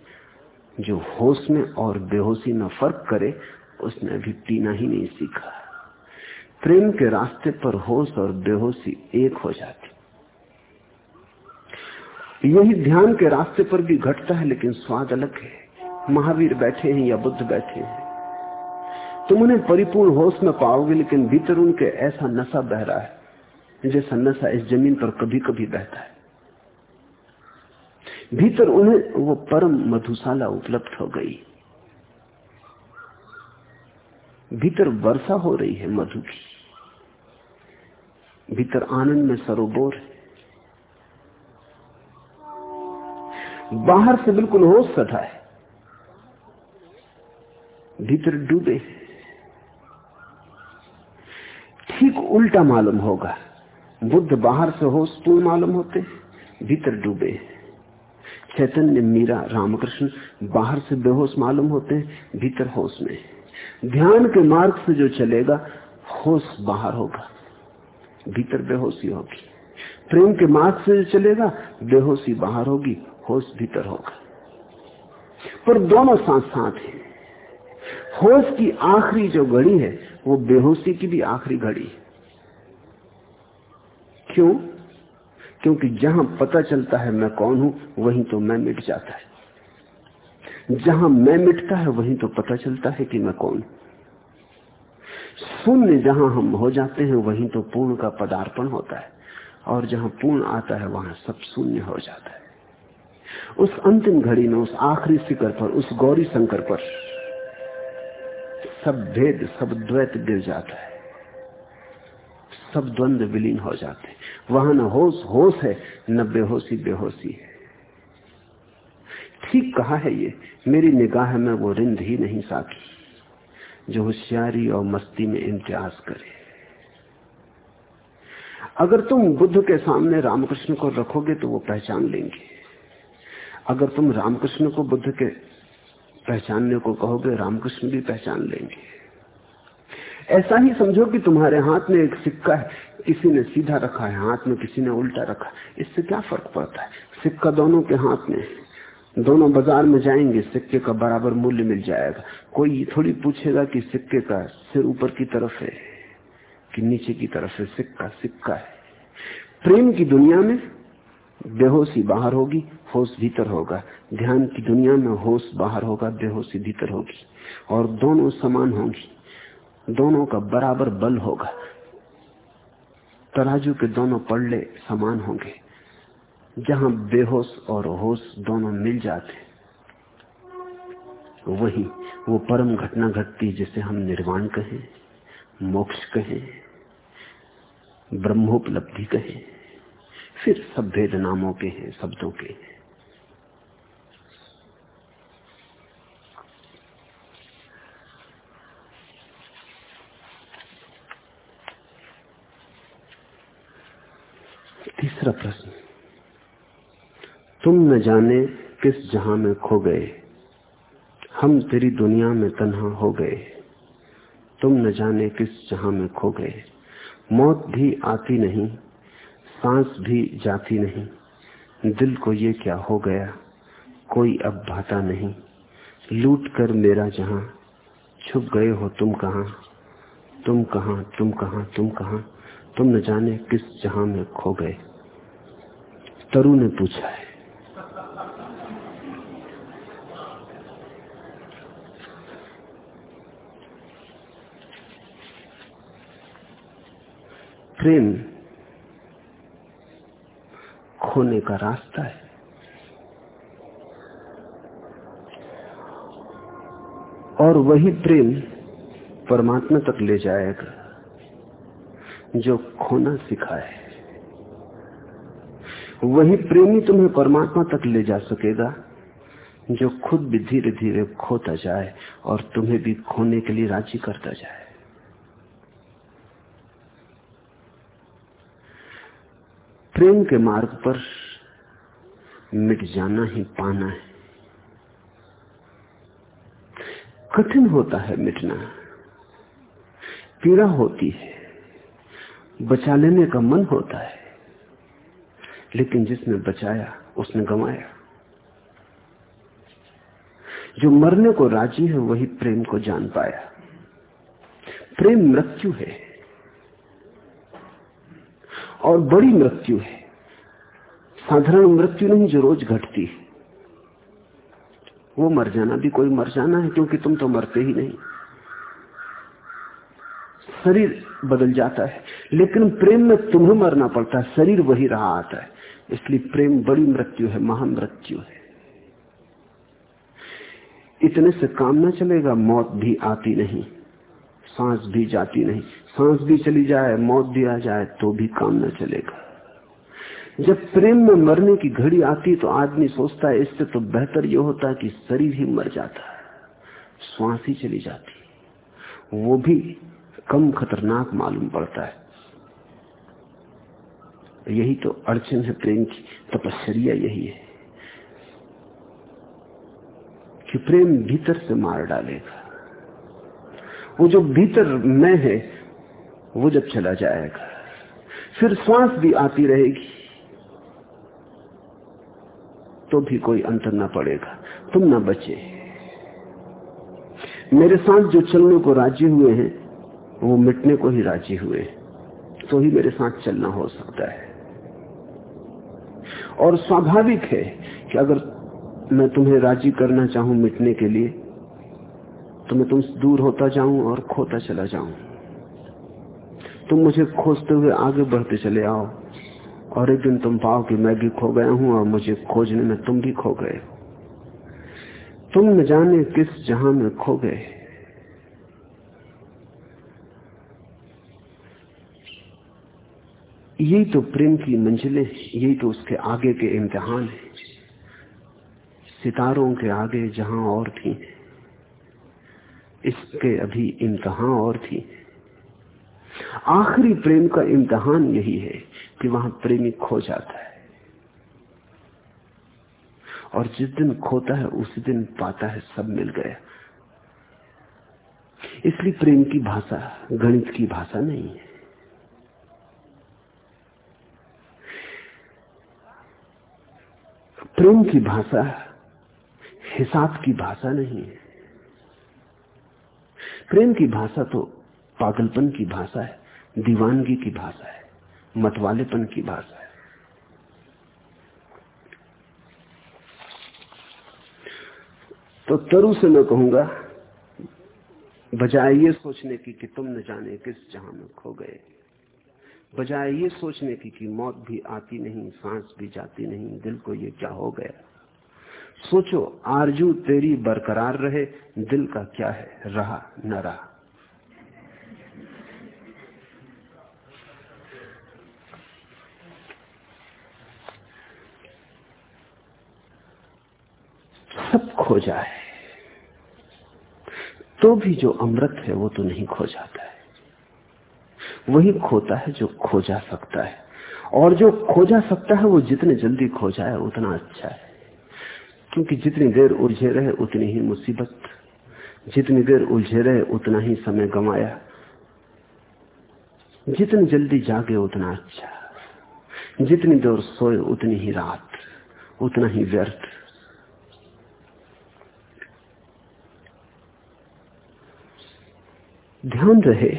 जो होश में और बेहोशी में फ़र्क करे, उसने अभी पीना ही नहीं सीखा। प्रेम के रास्ते पर होश और बेहोशी एक हो जाती। यही ध्यान के रास्ते पर भी घटता है, लेकिन स्वाद अलग है। महावीर बैठे हैं या बुद्ध बैठे हैं। तुम उन्हें परिपूर्ण होश में पाओगे, लेकिन भीतर उनके ऐसा नशा बह रहा है, जैसा नशा इस ज़मीन पर कभी कभी बहता है। भीतर उन्हें वो परम मधुशाला उपलब्ध हो गई। भीतर वर्षा हो रही है मधु की। भीतर आनंद में सरोबोर है। बाहर से बिल्कुल होश सधा है। भीतर डूबे ठीक उल्टा मालूम होगा। बुद्ध बाहर से होश पूर्ण मालूम होते भीतर डूबे चैतन्य, मीरा, रामकृष्ण बाहर से बेहोश मालूम होते भीतर होश में ध्यान के मार्ग से जो चलेगा, होश बाहर होगा। भीतर बेहोशी होगी। प्रेम के मार्ग से जो चलेगा, बेहोशी बाहर होगी, होश भीतर होगा। पर दोनों साथ साथ हैं। होश की आखिरी जो घड़ी है, वो बेहोशी की भी आखिरी घड़ी है। क्यों? क्योंकि जहाँ पता चलता है मैं कौन हूँ, वहीं तो मैं मिट जाता है। जहाँ मैं मिटता है, वहीं तो पता चलता है कि मैं कौन शून्य जहाँ हम हो जाते हैं, वहीं तो पूर्ण का पदार्पण होता है। और जहाँ पूर्ण आता है, वहाँ सब शून्य हो जाता है। उस अंतिम घड़ी में, उस आखिरी शिखर पर, उस गौरी शंकर पर सब भेद, सब द्वैत गिर जाता है। सब द्वंद विलीन हो जाते हैं। वहाँ न होश होश है न बेहोशी बेहोशी है। ठीक कहा है ये, मेरी निगाह में वो रिंद ही नहीं साकी जो होशियारी और मस्ती में इम्तियाज़ करे। अगर तुम बुद्ध के सामने रामकृष्ण को रखोगे तो वो पहचान लेंगे। अगर तुम रामकृष्ण को बुद्ध के पहचानने को कहोगे, रामकृष्ण भी पहचान लेंगे। ऐसा ही समझो कि तुम्हारे हाथ में एक सिक्का है। किसी ने सीधा रखा है, हाथ में किसी ने उल्टा रखा इससे क्या फ़र्क पड़ता है? सिक्का दोनों के हाथ में दोनों बाज़ार में जाएँगे, सिक्के का बराबर मूल्य मिल जाएगा। कोई थोड़ी पूछेगा कि सिक्के का सिर ऊपर की तरफ़ है कि नीचे की तरफ़ है? सिक्का सिक्का है। प्रेम की दुनिया में बेहोशी बाहर होगी, होश भीतर होगा। ध्यान की दुनिया में होश बाहर होगा, बेहोशी भीतर होगी। और दोनों समान होंगी। दोनों का बराबर बल होगा। तराजू के दोनों पड़ले समान होंगे। जहाँ बेहोश और होश दोनों मिल जाते, वही वो परम घटना घटती जिसे हम निर्वाण कहें, मोक्ष कहें, ब्रह्मोपलब्धि कहें, फिर सब भेद नामों के हैं, शब्दों के हैं तीसरा प्रश्न तुम जाने किस जहाँ में खो गए। हम तेरी दुनिया में तन्हा हो गए। तुम न जाने किस जहाँ में खो गए। मौत भी आती नहीं, सांस भी जाती नहीं। दिल को ये क्या हो गया, कोई अब भाता नहीं। लूट कर मेरा जहाँ, छुप गए हो तुम कहा। तुम कहा तुम कहा तुम कहा। तुम न जाने किस जहाँ में खो गए। तरु ने पूछा है प्रेम खोने का रास्ता है। और वही प्रेम परमात्मा तक ले जाएगा जो खोना सिखाए। वही प्रेमी तुम्हें परमात्मा तक ले जा सकेगा जो खुद भी धीरे धीरे खोता जाए और तुम्हें भी खोने के लिए राज़ी करता जाए। प्रेम के मार्ग पर मिट जाना ही पाना है। कठिन होता है मिटना। पीड़ा होती है। बचा लेने का मन होता है। लेकिन जिसने बचाया, उसने गंवाया। जो मरने को राज़ी है, वही प्रेम को जान पाया। प्रेम मृत्यु है। और बड़ी मृत्यु है। साधारण मृत्यु नहीं, जो रोज घटती है। वो मर जाना भी, कोई मर जाना है, क्योंकि तुम तो मरते ही नहीं। शरीर बदल जाता है, लेकिन प्रेम में तुम्हें मरना पड़ता है, शरीर वही रहा आता है। इसलिए प्रेम बड़ी मृत्यु है, महामृत्यु है। इतने से काम ना चलेगा, मौत भी आती नहीं, सांस भी जाती नहीं। सांस भी चली जाए, मौत भी आ जाए तो भी काम न चलेगा। जब प्रेम में मरने की घड़ी आती तो आदमी सोचता है, इससे तो बेहतर यह होता है कि शरीर ही मर जाता है। श्वास ही चली जाती वो भी कम खतरनाक मालूम पड़ता है। यही तो अड़चन है प्रेम की। तपस्या यही है कि प्रेम भीतर से मार डालेगा। वो जो भीतर मैं है वो जब चला जाएगा, फिर श्वास भी आती रहेगी तो भी कोई अंतर ना पड़ेगा, तुम ना बचे। मेरे साथ जो चलने को राज़ी हुए हैं, वो मिटने को ही राज़ी हुए तो ही मेरे साथ चलना हो सकता है। और स्वाभाविक है कि अगर मैं तुम्हें राज़ी करना चाहूँ मिटने के लिए तो मैं तुमसे दूर होता जाऊँ और खोता चला जाऊँ। तुम मुझे खोजते हुए आगे बढ़ते चले आओ। और एक दिन तुम पाओ कि मैं भी खो गया हूँ और मुझे खोजने में तुम भी खो गए। तुम न जाने किस जहाँ में खो गए। यही तो प्रेम की मंजिलें, यही तो उसके आगे के इम्तिहान है। सितारों के आगे जहाँ और थी, इसके अभी इम्तहान और थी। आखिरी प्रेम का इम्तहान यही है कि वहाँ प्रेमी खो जाता है। और जिस दिन खोता है, उसी दिन पाता है, सब मिल गया। इसलिए प्रेम की भाषा, गणित की भाषा नहीं है। प्रेम की भाषा, हिसाब की भाषा नहीं है। प्रेम की भाषा तो पागलपन की भाषा है, दीवानगी की भाषा है, मतवालेपन की भाषा है। तो तरु से मैं कहूँगा, बजाय ये सोचने की कि तुम न जाने किस जहाँ में खो गए, बजाय ये सोचने की कि मौत भी आती नहीं, सांस भी जाती नहीं, दिल को ये क्या हो गया। सोचो, आरज़ू तेरी बरकरार रहे, दिल का क्या है, रहा न रहा सब खो जाए। तो भी जो अमृत है, वो तो नहीं खो जाता है। वही खोता है जो खो जा सकता है। और जो खो जा सकता है, वो जितने जल्दी खो जाए, उतना अच्छा है। क्योंकि जितनी देर उलझे रहे, उतनी ही मुसीबत। जितनी देर उलझे रहे, उतना ही समय गंवाया। जितनी जल्दी जागे, उतना अच्छा। जितनी देर सोए, उतनी ही रात। उतना ही व्यर्थ। ध्यान रहे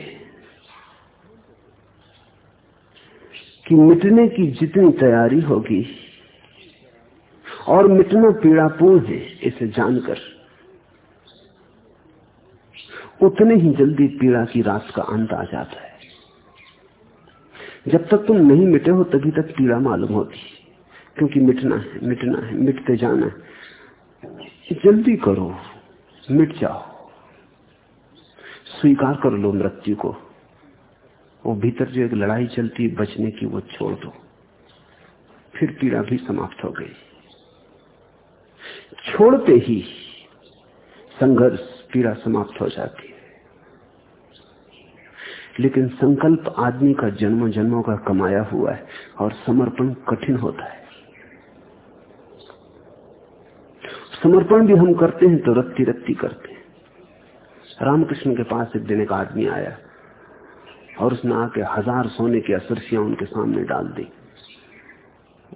कि मिटने की जितनी तैयारी होगी और मिटना पीड़ापूर्ण है, इसे जानकर। उतने ही जल्दी पीड़ा की रात का अंत आ जाता है। जब तक तुम नहीं मिटे हो, तभी तक पीड़ा मालूम होती क्योंकि मिटना है मिटना है, मिटते जाना है। जल्दी करो, मिट जाओ। स्वीकार कर लो मृत्यु को। वो भीतर जो एक लड़ाई चलती बचने की वो छोड़ दो। फिर पीड़ा भी समाप्त हो गई। छोड़ते ही संघर्ष, पीड़ा समाप्त हो जाती है। लेकिन संकल्प आदमी का जन्मों जन्मों का कमाया हुआ है और समर्पण कठिन होता है। समर्पण भी हम करते हैं तो रत्ती रत्ती करते हैं। रामकृष्ण के पास एक दिन एक आदमी आया और उसने आके हज़ार सोने की असरसियाँ उनके सामने डाल दी।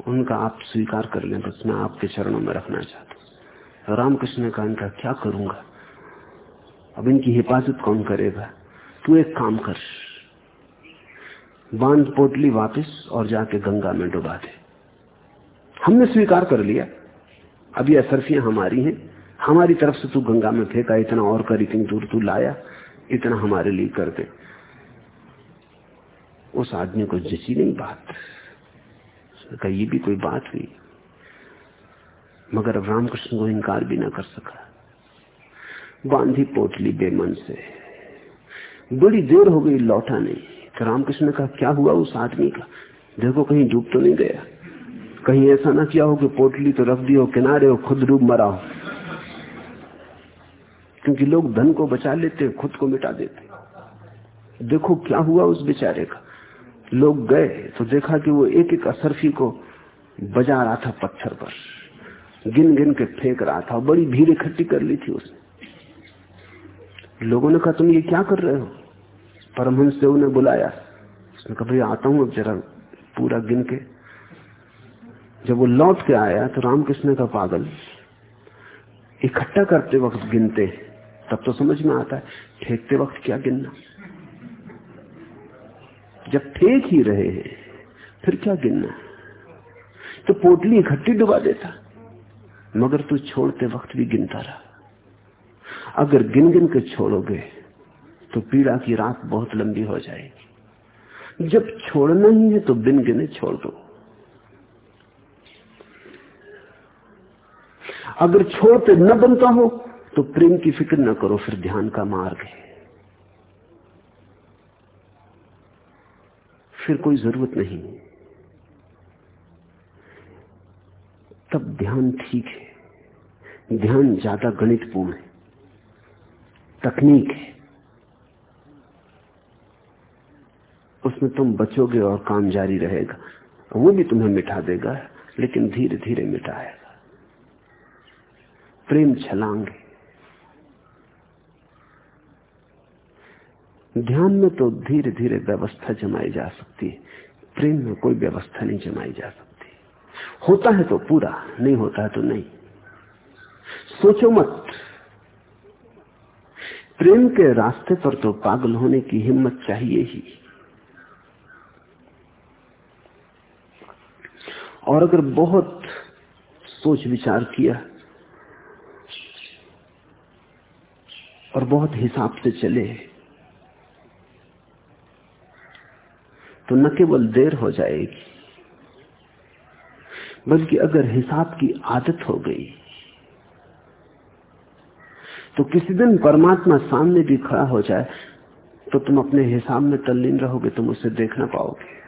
उनका आप स्वीकार कर लें, बस मैं आपके चरणों में रखना चाहता हूँ। रामकृष्ण ने कहा, इनका क्या करूँगा? अब इनकी हिफाजत कौन करेगा? तू एक काम कर। बाँध पोटली वापस और जाके गंगा में डुबा दे। हमने स्वीकार कर लिया। अभी असरफियाँ हमारी हैं। हमारी तरफ़ से तू गंगा में फेंका, इतना और कर, इतनी दूर तू लाया, इतना हमारे लिए कर दे। उस आदमी को जची नहीं बात। कहा, ये भी कोई बात हुई। मगर रामकृष्ण को इनकार भी ना कर सका। बांधी पोटली बेमन से। बड़ी देर हो गई, लौटा नहीं। तो रामकृष्ण ने कहा, क्या हुआ उस आदमी का? देखो, कहीं डूब तो नहीं गया। कहीं ऐसा ना किया हो कि पोटली तो रख दी हो, किनारे हो, खुद डूब मरा हो। क्योंकि लोग धन को बचा लेते, खुद को मिटा देते। देखो क्या हुआ उस बेचारे का। लोग गए तो देखा कि वो एक एक असरफी को बजा रहा था पत्थर पर। गिन गिन के फेंक रहा था, बड़ी भीड़ इकट्ठी कर ली थी उसने। लोगों ने कहा, तुम ये क्या कर रहे हो? परमहंस देव ने बुलाया। उसने कहा भाई आता हूँ अब जरा पूरा गिन के। जब वो लौट के आया तो रामकृष्ण का पागल इकट्ठा करते वक्त गिनते। तब तो समझ में आता है फेंकते वक्त क्या गिनना? जब फेंक ही रहे हैं, फिर क्या गिनना? तो पोटली इकट्ठी डुबा देता, मगर तू छोड़ते वक्त भी गिनता रहा। अगर गिन गिन के छोड़ोगे तो पीड़ा की रात बहुत लंबी हो जाएगी। जब छोड़ना ही है तो बिन गिने छोड़ दो। अगर छोड़ते न बनता हो तो प्रेम की फ़िक्र न करो, फिर ध्यान का मार्ग है। फिर कोई ज़रूरत नहीं। तब ध्यान ठीक है। ध्यान ज़्यादा गणितपूर्ण है। तकनीक है। उसमें तुम बचोगे और काम जारी रहेगा। वो भी तुम्हें मिटा देगा, लेकिन धीरे धीरे मिटाएगा। प्रेम छलांगे ध्यान में तो धीरे धीरे व्यवस्था जमाई जा सकती है। प्रेम में कोई व्यवस्था नहीं जमाई जा सकती। होता है तो पूरा, नहीं होता है तो नहीं। सोचो मत। प्रेम के रास्ते पर तो पागल होने की हिम्मत चाहिए ही। और अगर बहुत सोच विचार किया और बहुत हिसाब से चले तो न केवल देर हो जाएगी, बल्कि अगर हिसाब की आदत हो गई तो किसी दिन परमात्मा सामने भी खड़ा हो जाए तो तुम अपने हिसाब में तल्लीन रहोगे, तुम उसे देख ना पाओगे।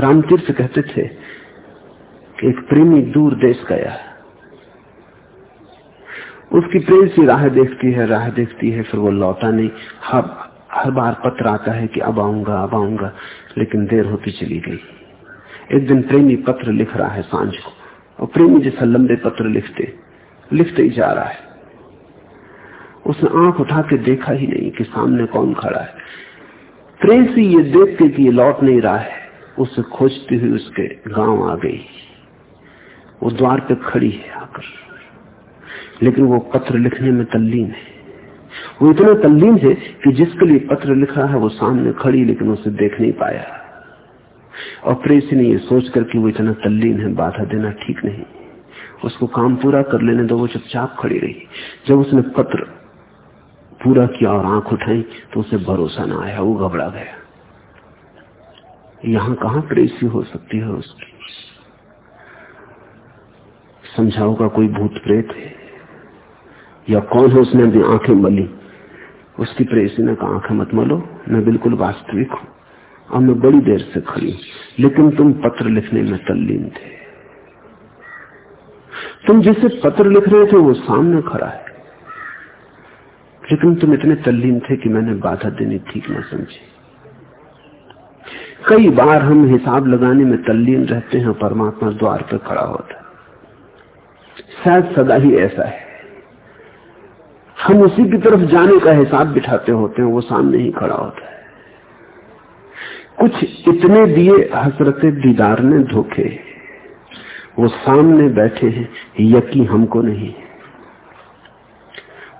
रामतीर्थ कहते थे कि एक प्रेमी दूर देश गया उसकी प्रेम सी राह देखती है, राह देखती है, फिर वो लौटा नहीं। हर हर बार पत्र आता है कि अब आऊँगा अब आऊँगा, लेकिन देर होती चली गई। एक दिन प्रेमी पत्र लिख रहा है साँझ को, और प्रेमी जैसा लंबे पत्र लिखते लिखते ही जा रहा है। उसने आँख उठा के देखा ही नहीं कि सामने कौन खड़ा है। प्रेसी ये देख के कि ये लौट नहीं रहा है, उसे खोजती हुई उसके गाँव आ गई। वो द्वार पे खड़ी है आकर। लेकिन वो पत्र लिखने में तल्लीन है। वो इतना तल्लीन है कि जिसके लिए पत्र लिखा है, वो सामने खड़ी, लेकिन उसे देख नहीं पाया। और प्रेसी ने ये सोच कर कि वो इतना तल्लीन है, बाधा देना ठीक नहीं। उसको काम पूरा कर लेने दो, वो चुपचाप खड़ी रही। जब उसने पत्र पूरा किया और आँख उठाई तो उसे भरोसा ना आया, वो घबरा गया। यहाँ कहा प्रेसी हो सकती है उसकी? समझाओ का कोई भूत प्रेत है? या कौन है उसने अपनी आँखें मली? उसकी प्रेसी ने कहा, आँखें मत मलो, मैं बिल्कुल वास्तविक हूँ। और मैं बड़ी देर से खड़ी लेकिन तुम पत्र लिखने में तल्लीन थे। तुम जिसे पत्र लिख रहे थे, वो सामने खड़ा है। लेकिन तुम इतने तल्लीन थे कि मैंने बाधा देनी ठीक ना समझी। कई बार हम हिसाब लगाने में तल्लीन रहते हैं, परमात्मा द्वार पर खड़ा होता है। शायद सदा ही ऐसा है। हम उसी की तरफ़ जाने का हिसाब बिठाते होते हैं, वो सामने ही खड़ा होता है। कुछ इतने दिए हसरते दीदार ने धोखे। वो सामने बैठे हैं, यकी हमको नहीं।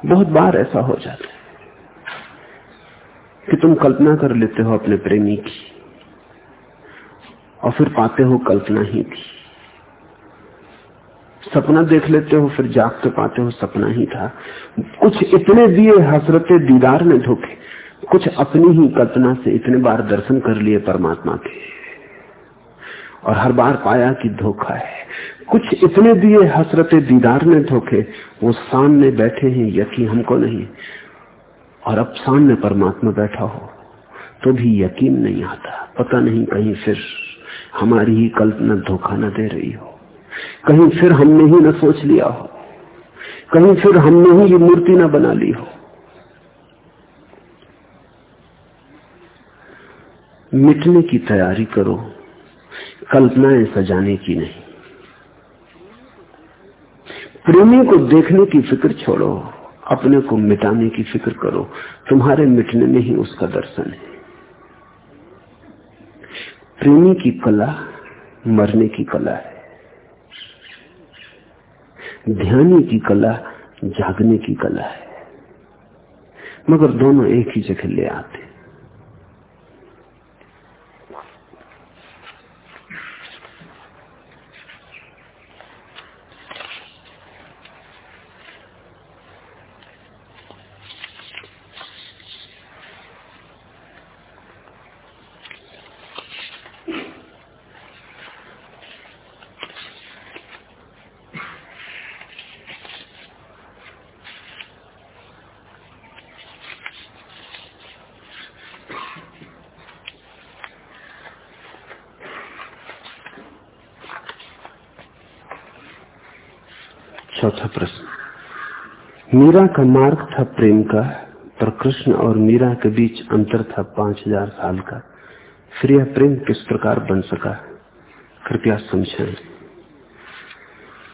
बहुत बार ऐसा हो जाता है कि तुम कल्पना कर लेते हो अपने प्रेमी की, और फिर पाते हो कल्पना ही थी सपना देख लेते हो, फिर जाग जागते पाते हो, सपना ही था। कुछ इतने दिए हसरते दीदार ने धोखे, कुछ अपनी ही कल्पना से इतने बार दर्शन कर लिए परमात्मा के। और हर बार पाया कि धोखा है। कुछ इतने दिए हसरते दीदार ने धोखे, वो सामने बैठे हैं यकीन हमको नहीं। और अब सामने परमात्मा बैठा हो तो भी यकीन नहीं आता। पता नहीं कहीं फिर हमारी ही कल्पना धोखा न दे रही हो। कहीं फिर हमने ही न सोच लिया हो। कहीं फिर हमने ही ये मूर्ति न बना ली हो। मिटने की तैयारी करो, कल्पनाएँ सजाने की नहीं। प्रेमी को देखने की फ़िक्र छोड़ो, अपने को मिटाने की फ़िक्र करो। तुम्हारे मिटने में ही उसका दर्शन है। प्रेमी की कला मरने की कला है। ध्यानी की कला जागने की कला है। मगर दोनों एक ही जगह ले आते चौथा प्रश्न मीरा का मार्ग था प्रेम का, पर कृष्ण और मीरा के बीच अंतर था पाँच हज़ार साल का। फिर यह प्रेम किस प्रकार बन सका? कृपया समझाएँ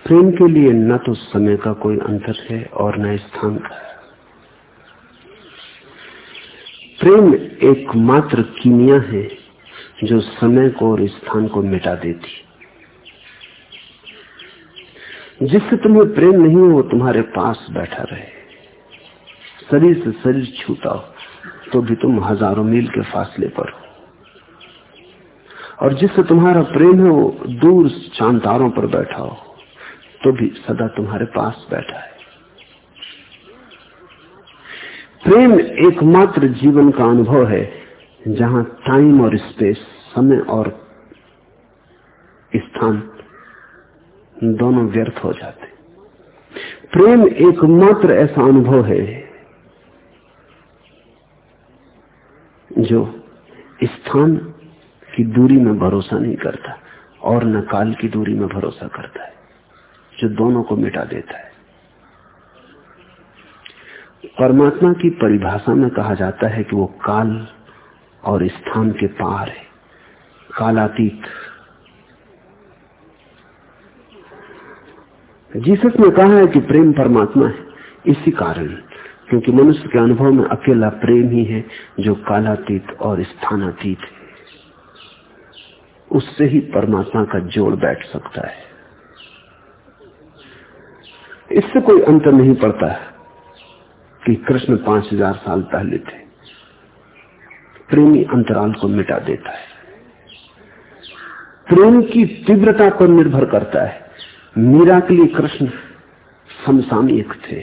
प्रेम के लिए न तो समय का कोई अंतर है और न स्थान। का प्रेम एकमात्र कीमिया है जो समय को और स्थान को मिटा देती। जिससे तुम्हें प्रेम नहीं हो, वो तुम्हारे पास बैठा रहे। शरीर से शरीर छूता हो तो भी तुम हज़ारों मील के फासले पर हो। और जिससे तुम्हारा प्रेम है, वो दूर चांतारों पर बैठा हो तो भी सदा तुम्हारे पास बैठा है। प्रेम एकमात्र जीवन का अनुभव है, जहाँ टाइम और स्पेस समय और स्थान दोनों व्यर्थ हो जाते। प्रेम एकमात्र ऐसा अनुभव है जो स्थान की दूरी में भरोसा नहीं करता और न काल की दूरी में भरोसा करता है, जो दोनों को मिटा देता है। परमात्मा की परिभाषा में कहा जाता है कि वो काल और स्थान के पार है। कालातीत जीसस ने कहा है कि प्रेम परमात्मा है, इसी कारण, क्योंकि मनुष्य के अनुभव में अकेला प्रेम ही है, जो कालातीत और स्थानातीत है उससे ही परमात्मा का जोड़ बैठ सकता है। इससे कोई अंतर नहीं पड़ता कि कृष्ण पाँच हज़ार साल पहले थे। प्रेमी अंतराल को मिटा देता है। प्रेम की तीव्रता पर निर्भर करता है। मीरा के लिए कृष्ण समसामयिक थे।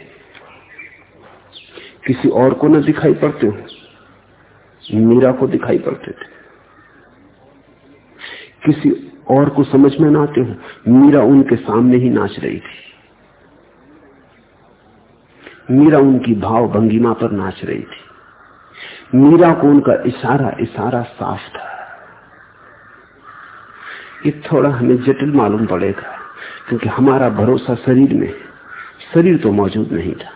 किसी और को न दिखाई पड़ते हो, मीरा को दिखाई पड़ते थे। किसी और को समझ में ना आते हो, मीरा उनके सामने ही नाच रही थी। मीरा उनकी भाव भंगिमा पर नाच रही थी। मीरा को उनका इशारा इशारा साफ़ था। ये थोड़ा हमें जटिल मालूम पड़ेगा। क्योंकि हमारा भरोसा शरीर में शरीर तो मौजूद नहीं था।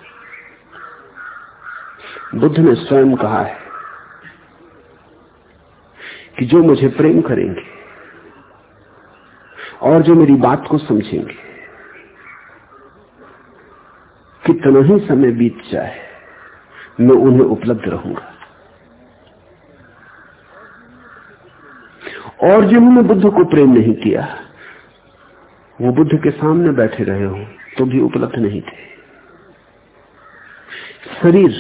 बुद्ध ने स्वयं कहा है कि जो मुझे प्रेम करेंगे और जो मेरी बात को समझेंगे, कितना ही समय बीत जाए, मैं उन्हें उपलब्ध रहूँगा। और जिन्होंने बुद्ध को प्रेम नहीं किया वो बुद्ध के सामने बैठे रहे हो तो भी उपलब्ध नहीं थे। शरीर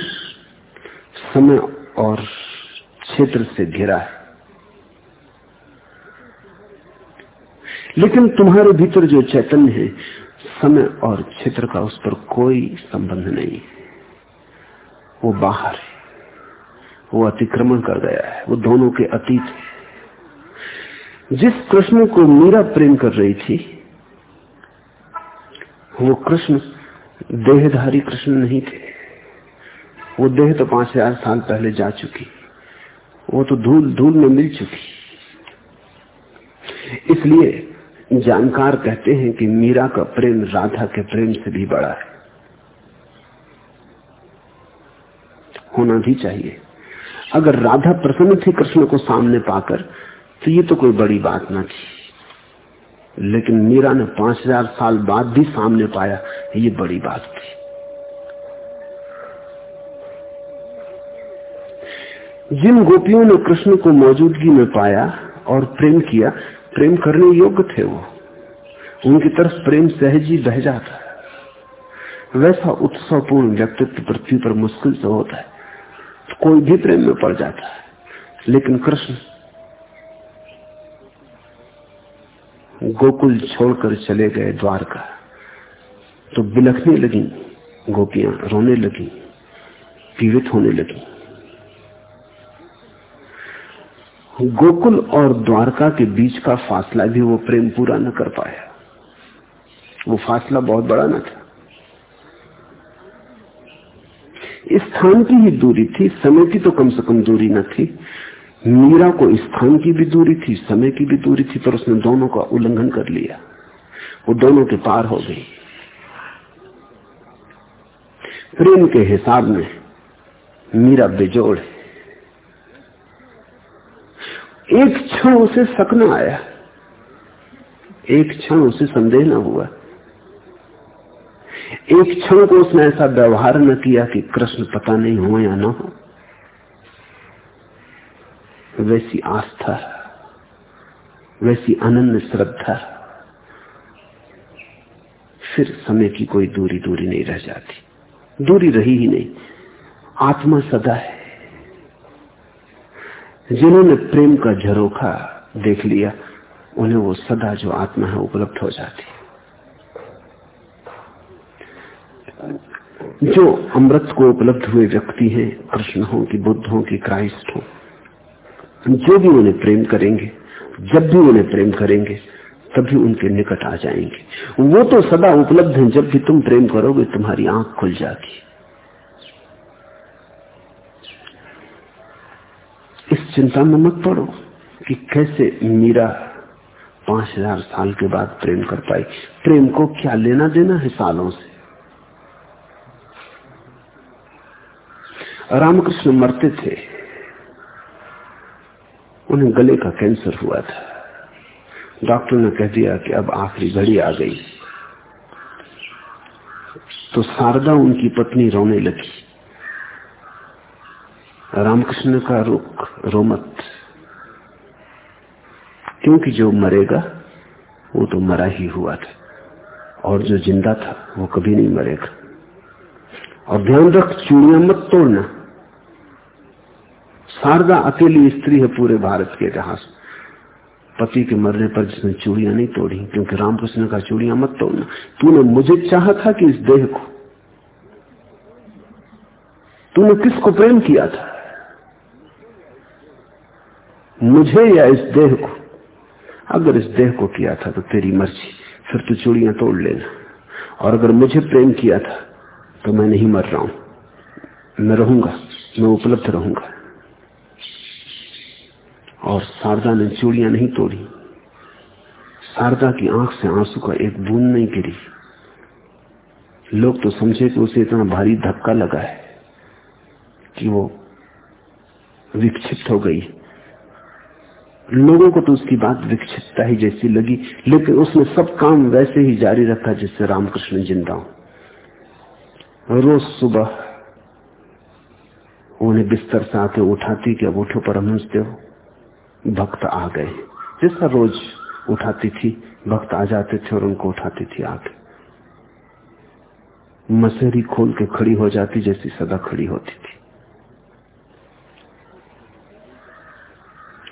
समय और क्षेत्र से घिरा है। लेकिन तुम्हारे भीतर जो चैतन्य है, समय और क्षेत्र का उस पर कोई संबंध नहीं वो बाहर है। वो अतिक्रमण कर गया है। वो दोनों के अतीत है। जिस कृष्ण को मीरा प्रेम कर रही थी वो कृष्ण, देहधारी कृष्ण नहीं थे। वो देह तो पाँच हज़ार साल पहले जा चुकी। वो तो धूल धूल में मिल चुकी। इसलिए जानकार कहते हैं कि मीरा का प्रेम राधा के प्रेम से भी बड़ा है। होना भी चाहिए। अगर राधा प्रसन्न थी कृष्ण को सामने पाकर तो ये तो कोई बड़ी बात ना थी। लेकिन मीरा ने पाँच हज़ार साल बाद भी सामने पाया ये बड़ी बात थी। जिन गोपियों ने कृष्ण को मौजूदगी में पाया और प्रेम किया, प्रेम करने योग्य थे वो। उनकी तरफ़ प्रेम सहज ही बह जाता है। वैसा उत्सवपूर्ण व्यक्तित्व पृथ्वी पर मुश्किल से होता है तो कोई भी प्रेम में पड़ जाता है। लेकिन कृष्ण गोकुल छोड़कर चले गए द्वारका। तो बिलखने लगी, गोपियाँ रोने लगी, पीड़ित होने लगी। गोकुल और द्वारका के बीच का फासला भी वो प्रेम पूरा न कर पाया। वो फासला बहुत बड़ा न था। स्थान की ही दूरी थी, समय की तो कम से कम दूरी न थी। मीरा को स्थान की भी दूरी थी, समय की भी दूरी थी, पर उसने दोनों का उल्लंघन कर लिया। वो दोनों के पार हो गई। प्रेम के हिसाब में मीरा बेजोड़ है। एक क्षण उसे शक न आया। एक क्षण उसे संदेह न हुआ। एक क्षण को उसने ऐसा व्यवहार न किया कि कृष्ण पता नहीं हो या ना हो। वैसी आस्था वैसी अनन्य श्रद्धा फिर समय की कोई दूरी दूरी नहीं रह जाती। दूरी रही ही नहीं। आत्मा सदा है। जिन्होंने प्रेम का झरोखा देख लिया, उन्हें वो सदा जो आत्मा है उपलब्ध हो जाती। जो अमृत को उपलब्ध हुए व्यक्ति हैं, कृष्ण हो कि बुद्ध हो कि क्राइस्ट हो जो भी उन्हें प्रेम करेंगे, जब भी उन्हें प्रेम करेंगे, तभी उनके निकट आ जाएँगे। वो तो सदा उपलब्ध हैं, जब भी तुम प्रेम करोगे, तुम्हारी आँख खुल जाती इस चिंता में मत पड़ो कि कैसे मीरा पाँच हज़ार साल के बाद प्रेम कर पाई। प्रेम को क्या लेना देना है सालों से? रामकृष्ण मरते थे। उन्हें गले का कैंसर हुआ था। डॉक्टर ने कह दिया कि अब आखिरी घड़ी आ गई। तो शारदा उनकी पत्नी रोने लगी। रामकृष्ण का रुख रोमत। क्योंकि जो मरेगा, वो तो मरा ही हुआ था। और जो ज़िंदा था, वो कभी नहीं मरेगा। और ध्यान रख, चूड़िया मत तोड़ना। शारदा अकेली स्त्री है पूरे भारत के इतिहास पति के मरने पर जिसने चूड़ियाँ नहीं तोड़ी, क्योंकि रामकृष्ण का चूड़ियाँ मत तोड़ना। तूने मुझे चाहा था कि इस देह को, तूने किसको प्रेम किया था? मुझे या इस देह को? अगर इस देह को किया था तो तेरी मर्ज़ी, फिर तू चूड़ियाँ तोड़ लेना। और अगर मुझे प्रेम किया था तो मैं नहीं मर रहा हूँ। मैं रहूँगा, मैं उपलब्ध रहूँगा। और शारदा ने चूड़ियाँ नहीं तोड़ी। शारदा की आँख से आँसू का एक बूंद नहीं गिरी। लोग तो समझे कि उसे इतना भारी धक्का लगा है कि वो विक्षिप्त हो गई। लोगों को तो उसकी बात विक्षिप्तता ही जैसी लगी, लेकिन उसने सब काम वैसे ही जारी रखा जिससे रामकृष्ण ज़िंदा हो। रोज सुबह उन्हें बिस्तर से आके उठाती कि अब उठो परमहंस देव भक्त आ गए। जैसा रोज उठाती थी, भक्त आ जाते थे और उनको उठाती थी आगे। मसेरी खोल के खड़ी हो जाती जैसी सदा खड़ी होती थी।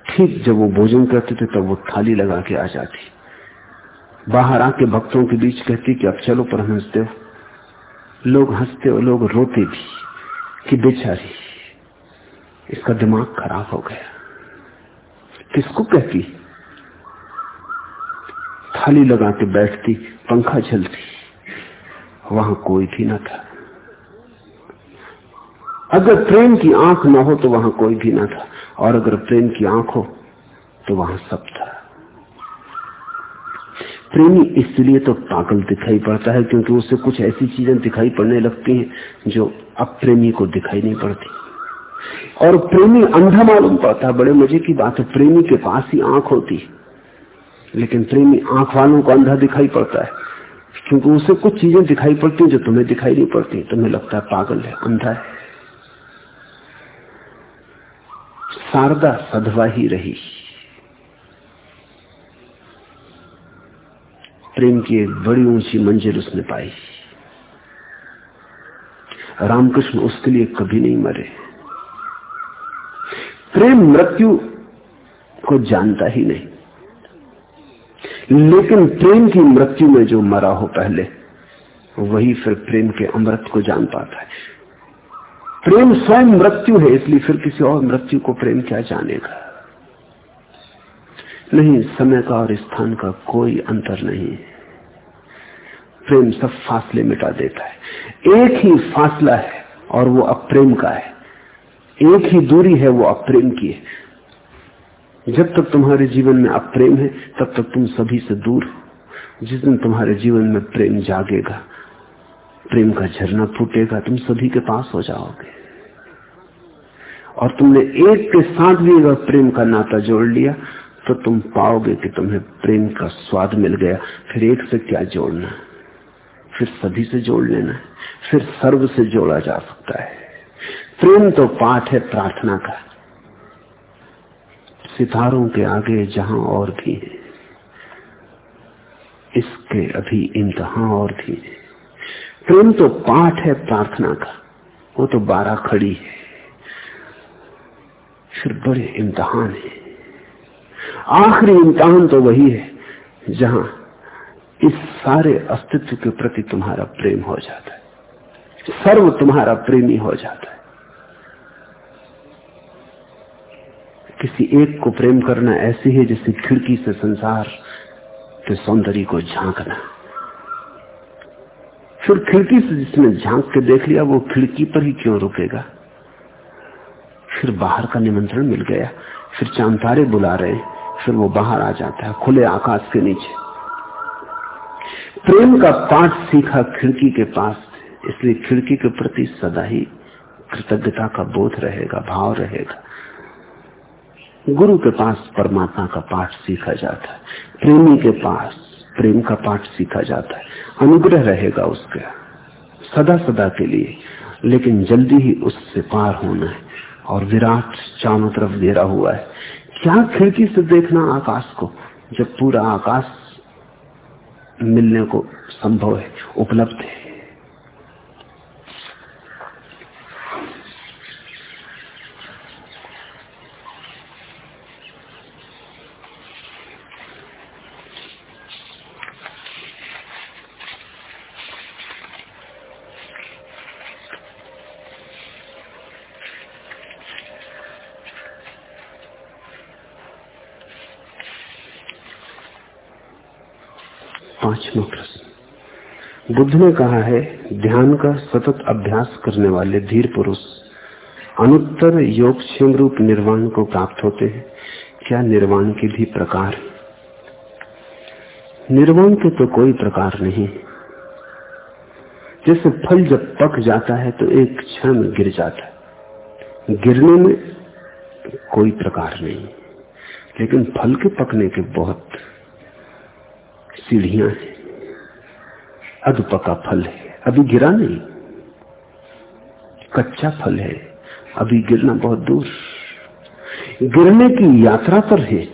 ठीक जब वो भोजन करते थे, तब वो थाली लगा के आ जाती। बाहर आके भक्तों के बीच कहती कि, अब चलो पर हँसते हो लोग हँसते हो लोग रोते भी कि, बेचारी, इसका दिमाग खराब हो गया। किसको कहती? थाली लगा के बैठती, पंखा चलती वहाँ कोई भी ना था। अगर प्रेम की आँख ना हो तो वहाँ कोई भी ना था। और अगर प्रेम की आँख हो तो वहाँ सब था। प्रेमी इसलिए तो पागल दिखाई पड़ता है क्योंकि उसे कुछ ऐसी चीज़ें दिखाई पड़ने लगती हैं जो अब प्रेमी को दिखाई नहीं पड़ती। और प्रेमी अंधा मालूम पड़ता है, बड़े मज़े की बात है, प्रेमी के पास ही आँख होती लेकिन प्रेमी आँख वालों को अंधा दिखाई पड़ता है, क्योंकि उसे कुछ चीज़ें दिखाई पड़ती जो तुम्हें दिखाई नहीं पड़ती। तुम्हें लगता है पागल है, अंधा है। शारदा सधवा ही रही। प्रेम की एक बड़ी ऊँची मंजिल उसने पाई। रामकृष्ण उसके लिए कभी नहीं मरे। प्रेम मृत्यु को जानता ही नहीं। लेकिन प्रेम की मृत्यु में जो मरा हो पहले, वही फिर प्रेम के अमृत को जान पाता है। प्रेम स्वयं मृत्यु है, इसलिए फिर किसी और मृत्यु को प्रेम क्या जानेगा? नहीं, समय का और स्थान का कोई अंतर नहीं प्रेम सब फासले मिटा देता है। एक ही फासला है और वो अप्रेम का है। एक ही दूरी है, वो अप्रेम की है। जब तक तुम्हारे जीवन में अप्रेम है, तब तक तुम सभी से दूर हो। जिस दिन तुम्हारे जीवन में प्रेम जागेगा, प्रेम का झरना फूटेगा, तुम सभी के पास हो जाओगे। और तुमने एक के साथ भी अगर प्रेम का नाता जोड़ लिया तो तुम पाओगे कि तुम्हें प्रेम का स्वाद मिल गया। फिर एक से क्या जोड़ना फिर सभी से जोड़ लेना फिर सर्व से जोड़ा जा सकता है। प्रेम तो पाठ है, प्रार्थना का। सितारों के आगे जहाँ और भी है, इसके अभी इंतहा और भी है। प्रेम तो पाठ है, प्रार्थना का। वो तो बारह खड़ी है। फिर बड़े इम्तहान है। आखिरी इम्तहान तो वही है, जहाँ इस सारे अस्तित्व के प्रति तुम्हारा प्रेम हो जाता है। सर्व तुम्हारा प्रेमी हो जाता है। किसी एक को प्रेम करना ऐसी है जैसे खिड़की से संसार के सौंदर्य को झांकना। फिर खिड़की से जिसने झाँक के देख लिया, वो खिड़की पर ही क्यों रुकेगा? फिर बाहर का निमंत्रण मिल गया। फिर चाँद तारे बुला रहे फिर वो बाहर आ जाता है, खुले आकाश के नीचे। प्रेम का पाठ सीखा खिड़की के पास इसलिए खिड़की के प्रति सदा ही कृतज्ञता का बोध रहेगा, भाव रहेगा। गुरु के पास, परमात्मा का पाठ सीखा जाता है। प्रेमी के पास, प्रेम का पाठ सीखा जाता है। अनुग्रह रहेगा उसका सदा सदा के लिए। लेकिन जल्दी ही उससे पार होना है और विराट चारों तरफ़ घेरा हुआ है। क्या खिड़की से देखना आकाश को, जब पूरा आकाश मिलने को संभव है, उपलब्ध है पांचवा प्रश्न बुद्ध ने कहा है, ध्यान का सतत अभ्यास करने वाले धीर पुरुष अनुत्तर योग क्षेम रूप निर्वाण को प्राप्त होते हैं। क्या निर्वाण के भी प्रकार निर्वाण के तो कोई प्रकार नहीं। जैसे फल जब पक जाता है तो एक क्षण गिर जाता है। गिरने में कोई प्रकार नहीं। लेकिन फल के पकने के बहुत सीढ़ियाँ हैं। अधपका फल है। अभी गिरा नहीं। कच्चा फल है। अभी गिरना बहुत दूर। गिरने की यात्रा पर है।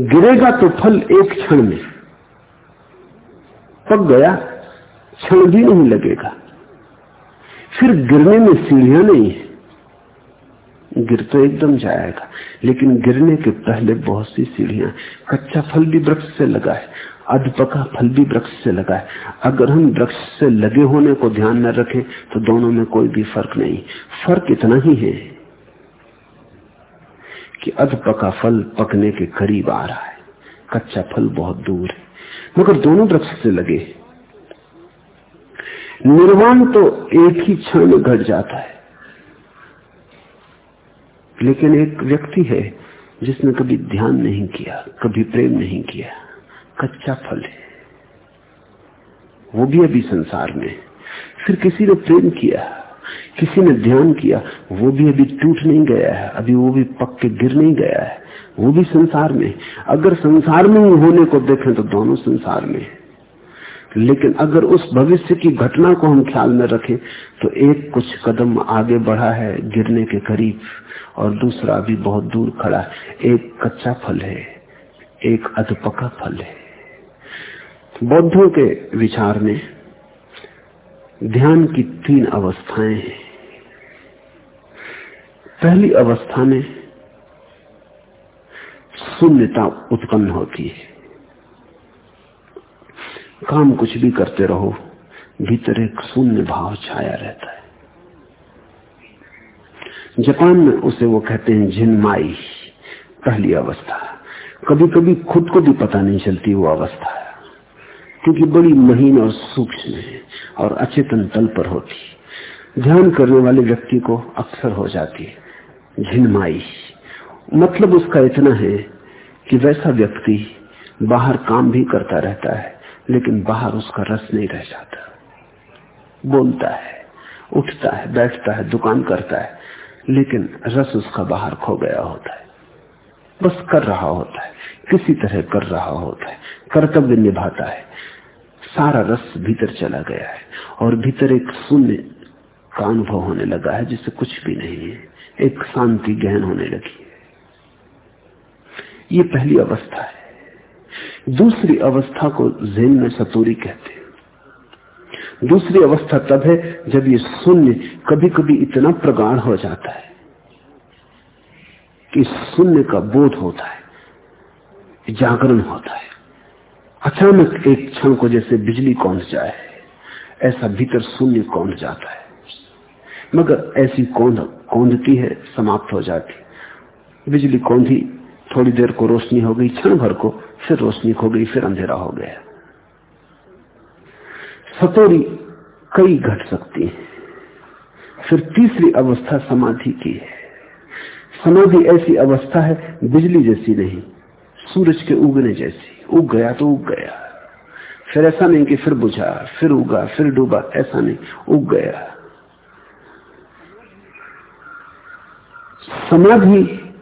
गिरेगा तो फल एक क्षण में। पक गया, क्षण भी नहीं लगेगा। फिर गिरने में सीढ़ियाँ नहीं है। गिर तो एकदम जाएगा। लेकिन गिरने के पहले बहुत सी सीढ़ियाँ कच्चा फल भी वृक्ष से लगा है। अधपका फल भी वृक्ष से लगा है। अगर हम वृक्ष से लगे होने को ध्यान न रखें तो दोनों में कोई भी फ़र्क नहीं। फ़र्क इतना ही है कि अधपका फल पकने के करीब आ रहा है। कच्चा फल बहुत दूर है। मगर दोनों वृक्ष से लगे। निर्वाण तो एक ही क्षण में घट जाता है। लेकिन एक व्यक्ति है जिसने कभी ध्यान नहीं किया, कभी प्रेम नहीं किया। कच्चा फल है। वो भी अभी संसार में फिर किसी ने प्रेम किया, किसी ने ध्यान किया, वो भी अभी टूट नहीं गया है। अभी वो भी पक के गिर नहीं गया है। वो भी संसार में अगर संसार में ही होने को देखें तो दोनों संसार में लेकिन अगर उस भविष्य की घटना को हम ख्याल में रखें तो एक कुछ कदम आगे बढ़ा है गिरने के करीब, और दूसरा भी बहुत दूर खड़ा एक कच्चा फल है, एक अधपका फल है। बौद्धों के विचार में ध्यान की तीन अवस्थाएँ हैं। पहली अवस्था में शून्यता उत्पन्न होती है। काम कुछ भी करते रहो, भीतर एक शून्य भाव छाया रहता है। जापान में उसे वो कहते हैं झिनमाई पहली अवस्था। कभी कभी खुद को भी पता नहीं चलती वो अवस्था क्योंकि बड़ी महीन और सूक्ष्म है और अचेतन तल पर होती। ध्यान करने वाले व्यक्ति को अक्सर हो जाती है। झिनमाई मतलब उसका इतना है कि वैसा व्यक्ति बाहर काम भी करता रहता है, लेकिन बाहर उसका रस नहीं रह जाता। बोलता है, उठता है, बैठता है, दुकान करता है, लेकिन रस उसका बाहर खो गया होता है। बस कर रहा होता है, किसी तरह कर रहा होता है, कर्तव्य निभाता है। सारा रस भीतर चला गया है और भीतर एक शून्य का अनुभव होने लगा है जिसे कुछ भी नहीं है। एक शांति गहन होने लगी है। ये पहली अवस्था है। दूसरी अवस्था को जेन में सतूरी कहते हैं। दूसरी अवस्था तब है जब ये शून्य कभी कभी इतना प्रगाढ़ हो जाता है कि शून्य का बोध होता है, जागरण होता है। अचानक एक क्षण को जैसे बिजली कौंध जाए, ऐसा भीतर शून्य कौंध जाता है। मगर ऐसी कौंध, कौंधती है, समाप्त हो जाती। बिजली कौंधी थोड़ी देर को रोशनी हो गई, क्षण भर को फिर रोशनी खो गई, फिर अंधेरा हो गया। सतोरी कई घट सकती है। फिर तीसरी अवस्था समाधि की है। समाधि ऐसी अवस्था है, बिजली जैसी नहीं। सूरज के उगने जैसी। उग गया तो उग गया। फिर ऐसा नहीं कि फिर बुझा, फिर उगा, फिर डूबा, ऐसा नहीं। उग गया। समाधि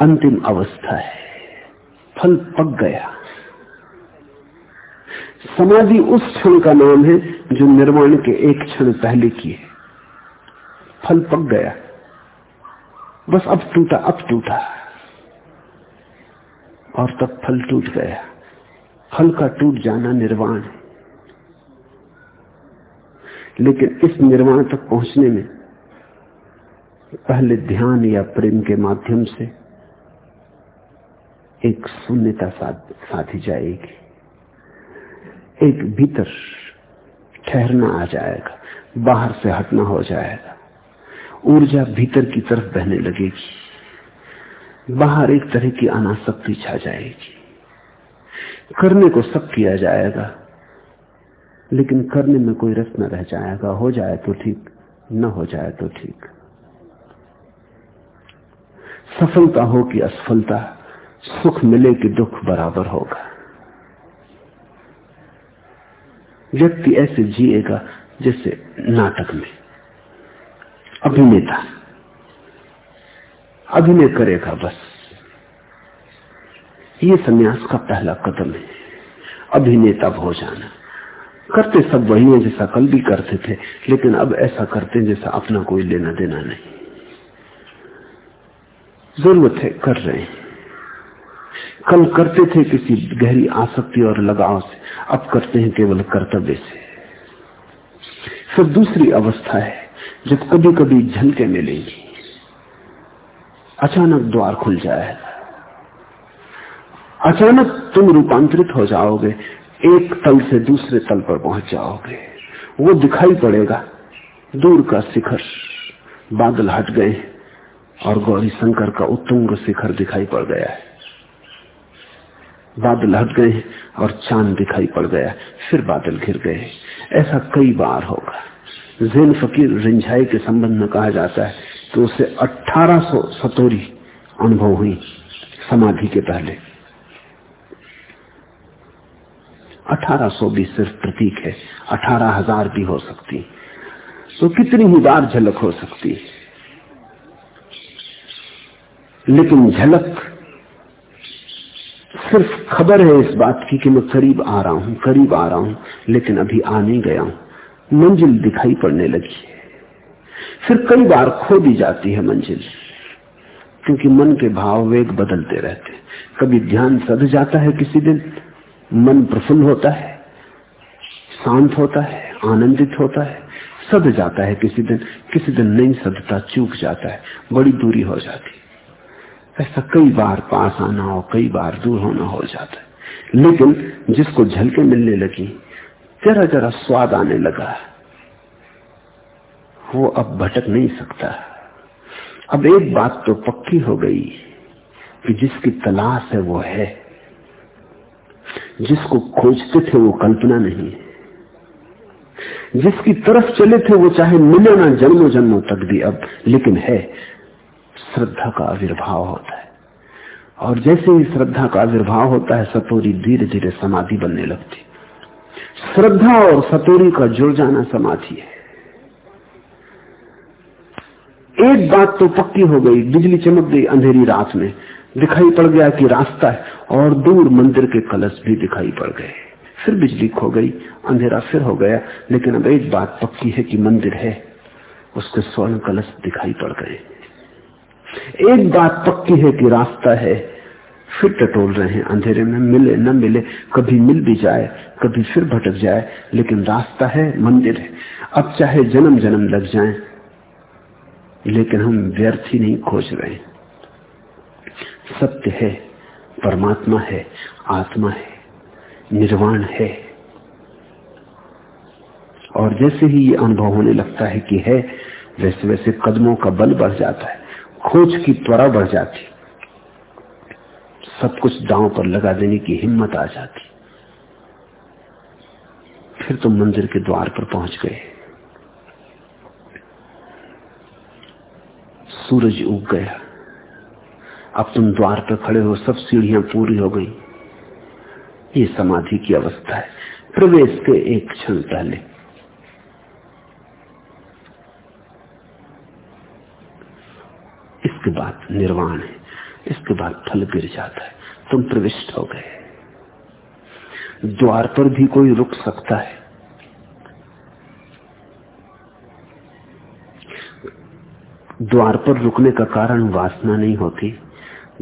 अंतिम अवस्था है। फल पक गया। समाधि उस क्षण का नाम है जो निर्माण के एक क्षण पहले की है। फल पक गया। बस अब टूटा अब टूटा। और तब फल टूट गया। फल का टूट जाना निर्वाण है। लेकिन इस निर्वाण तक पहुँचने में पहले ध्यान या प्रेम के माध्यम से एक शून्यता साधी जाएगी। एक भीतर ठहरना आ जाएगा, बाहर से हटना हो जाएगा। ऊर्जा भीतर की तरफ़ बहने लगेगी। बाहर एक तरह की अनासक्ति छा जाएगी। करने को सब किया जाएगा, लेकिन करने में कोई रस न रह जाएगा। हो जाए तो ठीक, न हो जाए तो ठीक। सफलता हो कि असफलता, सुख मिले कि दुख बराबर होगा। व्यक्ति ऐसे जिएगा जैसे नाटक में अभिनेता। अभिनय करेगा बस। ये सन्यास का पहला कदम है, अभिनेता हो जाना करते सब वही है जैसा कल भी करते थे, लेकिन अब ऐसा करते जैसा अपना कोई लेना देना नहीं। ज़रूरत है कर रहे हैं। कल करते थे किसी गहरी आसक्ति और लगाव से, अब करते हैं केवल कर्तव्य से। फिर दूसरी अवस्था है, जब कभी कभी झलके मिलेंगी। अचानक द्वार खुल जाएगा अचानक तुम रूपांतरित हो जाओगे, एक तल से दूसरे तल पर पहुँच जाओगे। वो दिखाई पड़ेगा, दूर का शिखर, बादल हट गए और गौरी शंकर का उत्तुंग शिखर दिखाई पड़ गया है। बादल हट गए और चाँद दिखाई पड़ गया, फिर बादल घिर गए। ऐसा कई बार होगा। जैन फकीर रिंझाई के संबंध में कहा जाता है तो उसे अठारह सौ सतोरी अनुभव हुई समाधि के पहले। अठारह सौ भी सिर्फ़ प्रतीक है, अठारह हज़ार भी हो सकती। तो कितनी ही बार झलक हो सकती। है लेकिन झलक सिर्फ़ खबर है इस बात की कि मैं करीब आ रहा हूँ, करीब आ रहा हूँ, लेकिन अभी आ नहीं गया हूँ। मंजिल दिखाई पड़ने लगी फिर कई बार खो दी जाती है मंजिल क्योंकि मन के भाव वेग बदलते रहते कभी ध्यान सद जाता है किसी दिन, मन प्रफुल्ल होता है, शांत होता है, आनंदित होता है सद जाता है किसी दिन किसी दिन नहीं सदता चूक जाता है, बड़ी दूरी हो जाती ऐसा कई बार पास आना हो कई बार दूर होना हो जाता है। लेकिन जिसको झलके मिलने लगी जरा जरा स्वाद आने लगा। वो अब भटक नहीं सकता। अब एक बात तो पक्की हो गई कि जिसकी तलाश है वो है। जिसको खोजते थे वो कल्पना नहीं है। जिसकी तरफ़ चले थे वो चाहे मिले ना जन्मों जन्मों तक भी अब, लेकिन है, श्रद्धा का आविर्भाव होता है। और जैसे ही श्रद्धा का आविर्भाव होता है, सतोरी धीरे धीरे समाधि बनने लगती। श्रद्धा और सतोरी का जुड़ जाना समाधि है। एक बात तो पक्की हो गई, बिजली चमक गई अंधेरी रात में। दिखाई पड़ गया कि रास्ता है, और दूर मंदिर के कलश भी दिखाई पड़ गए। फिर बिजली खो गई, अंधेरा फिर हो गया, लेकिन अब एक बात पक्की है कि मंदिर है, उसके स्वर्ण कलश दिखाई पड़ गए। एक बात पक्की है कि रास्ता है, फिर टटोल रहे हैं, अंधेरे में मिले, न मिले, कभी मिल भी जाए, कभी फिर भटक जाए, लेकिन रास्ता है, मंदिर है। अब चाहे जन्म जन्म लग जाए लेकिन हम व्यर्थ ही नहीं खोज रहे सत्य है, परमात्मा है, आत्मा है, निर्वाण है। और जैसे ही ये अनुभव होने लगता है कि है, वैसे वैसे कदमों का बल बढ़ जाता है, खोज की त्वरा बढ़ जाती सब कुछ दांव पर लगा देने की हिम्मत आ जाती। फिर तो मंदिर के द्वार पर पहुँच गए। सूरज उग गया। अब तुम द्वार पर खड़े हो, सब सीढ़ियाँ पूरी हो गई। ये समाधि की अवस्था है। प्रवेश के एक क्षण पहले। इसके बाद निर्वाण है। इसके बाद फल गिर जाता है। तुम प्रविष्ट हो गए। द्वार पर भी कोई रुक सकता है। द्वार पर रुकने का कारण वासना नहीं होती,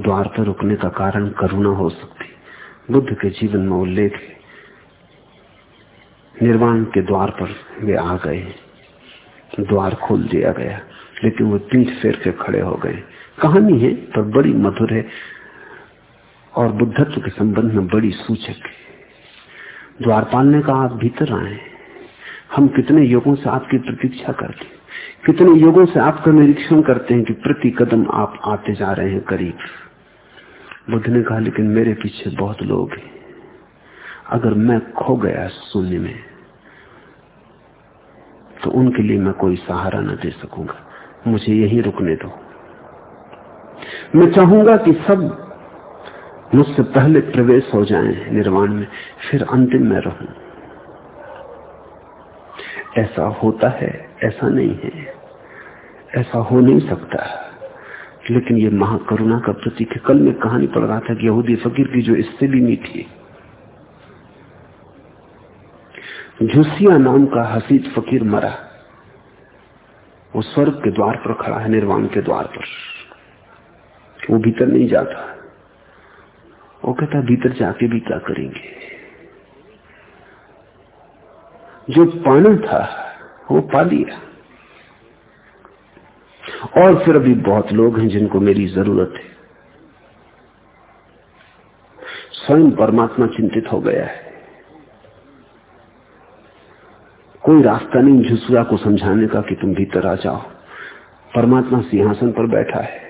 द्वार पर रुकने का कारण करुणा हो सकती। बुद्ध के जीवन में उल्लेख निर्वाण के द्वार पर वे आ गए। द्वार खोल दिया गया, लेकिन वो पीठ फेर के खड़े हो गए। कहानी है, पर बड़ी मधुर है और बुद्धत्व के संबंध में बड़ी सूचक है। द्वारपाल ने कहा आप भीतर आए हम कितने युगों से आपकी प्रतीक्षा करते कितने युगों से आपका निरीक्षण करते हैं कि प्रति कदम आप आते जा रहे हैं करीब। बुद्ध ने कहा, लेकिन मेरे पीछे बहुत लोग हैं। अगर मैं खो गया शून्य में तो उनके लिए मैं कोई सहारा न दे सकूँगा। मुझे यही रुकने दो। मैं चाहूँगा कि सब मुझसे पहले प्रवेश हो जाएँ निर्वाण में, फिर अंतिम में रहूँ। ऐसा होता है, ऐसा नहीं है। ऐसा हो नहीं सकता। लेकिन ये महाकरुणा का प्रतीक है। कल में कहानी पढ़ रहा था कि यहूदी फकीर की जो इससे भी मीठी झुसिया नाम का हसीद फकीर मरा। वो स्वर्ग के द्वार पर खड़ा है, निर्वाण के द्वार पर। वो भीतर नहीं जाता। वो कहता, भीतर जाके भी क्या करेंगे? जो पाना था, वो पा लिया। और फिर अभी बहुत लोग हैं जिनको मेरी ज़रूरत है। स्वयं परमात्मा चिंतित हो गया है। कोई रास्ता नहीं झुसुआ को समझाने का कि तुम भीतर आ जाओ। परमात्मा सिंहासन पर बैठा है।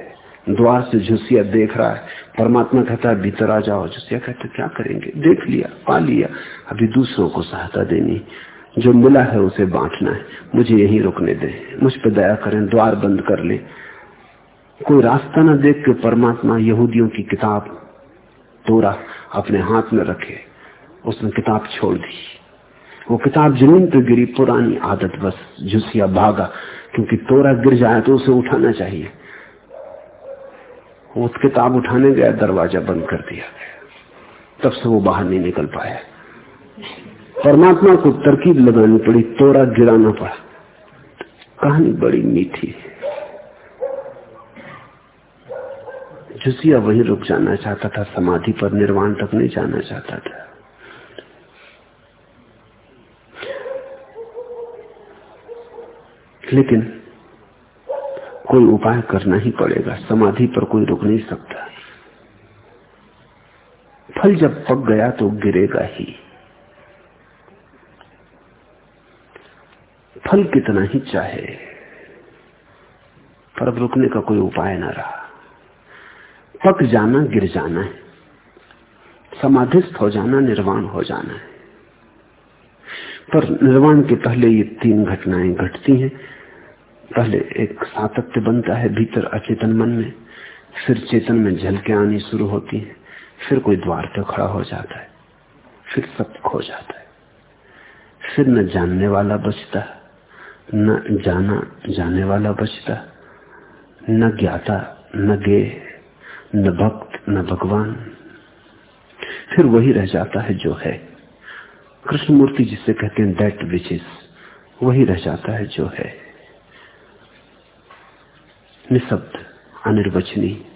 द्वार से झुसिया देख रहा है। परमात्मा कहता है, भीतर आ जाओ। झुसिया कहते क्या करेंगे? देख लिया, पा लिया। अभी दूसरों को सहायता देनी। जो मिला है उसे बांटना है। मुझे यही रुकने दे। मुझ पर दया करें, द्वार बंद कर ले। कोई रास्ता ना देख के परमात्मा यहूदियों की किताब तोरा अपने हाथ में रखे। उसने किताब छोड़ दी। वो किताब ज़मीन पर गिरी, पुरानी आदत बस, झुसिया भागा। क्योंकि तोरा गिर जाए तो उसे उठाना चाहिए। वो किताब उठाने गया, दरवाज़ा बंद कर दिया गया। तब से वो बाहर नहीं निकल पाया। परमात्मा को तरकीब लगानी पड़ी तोरा गिराना पड़ा। कहानी बड़ी मीठी है। वहीं रुक जाना चाहता था, समाधि पर निर्वाण तक नहीं जाना चाहता था। लेकिन कोई उपाय करना ही पड़ेगा, समाधि पर कोई रुक नहीं सकता। फल जब पक गया तो गिरेगा ही। फल कितना ही चाहे, पर अब रुकने का कोई उपाय ना रहा। पक जाना, गिर जाना है। समाधिस्थ हो जाना, निर्वाण हो जाना है। पर निर्वाण के पहले ये तीन घटनाएँ घटती हैं। पहले एक सातत्य बनता है, भीतर अचेतन मन में, फिर चेतन में झलके आनी शुरू होती है, फिर कोई द्वार पे खड़ा हो जाता है, फिर सब खो जाता है। फिर न जानने वाला बचता न जाना, जाने वाला बचता, न ज्ञाता, न गे न भक्त, न भगवान। फिर वही रह जाता है जो है। कृष्णमूर्ति जिसे कहते हैं दैट विच इज़ वही रह जाता है जो है। निशब्द अनिर्वचनी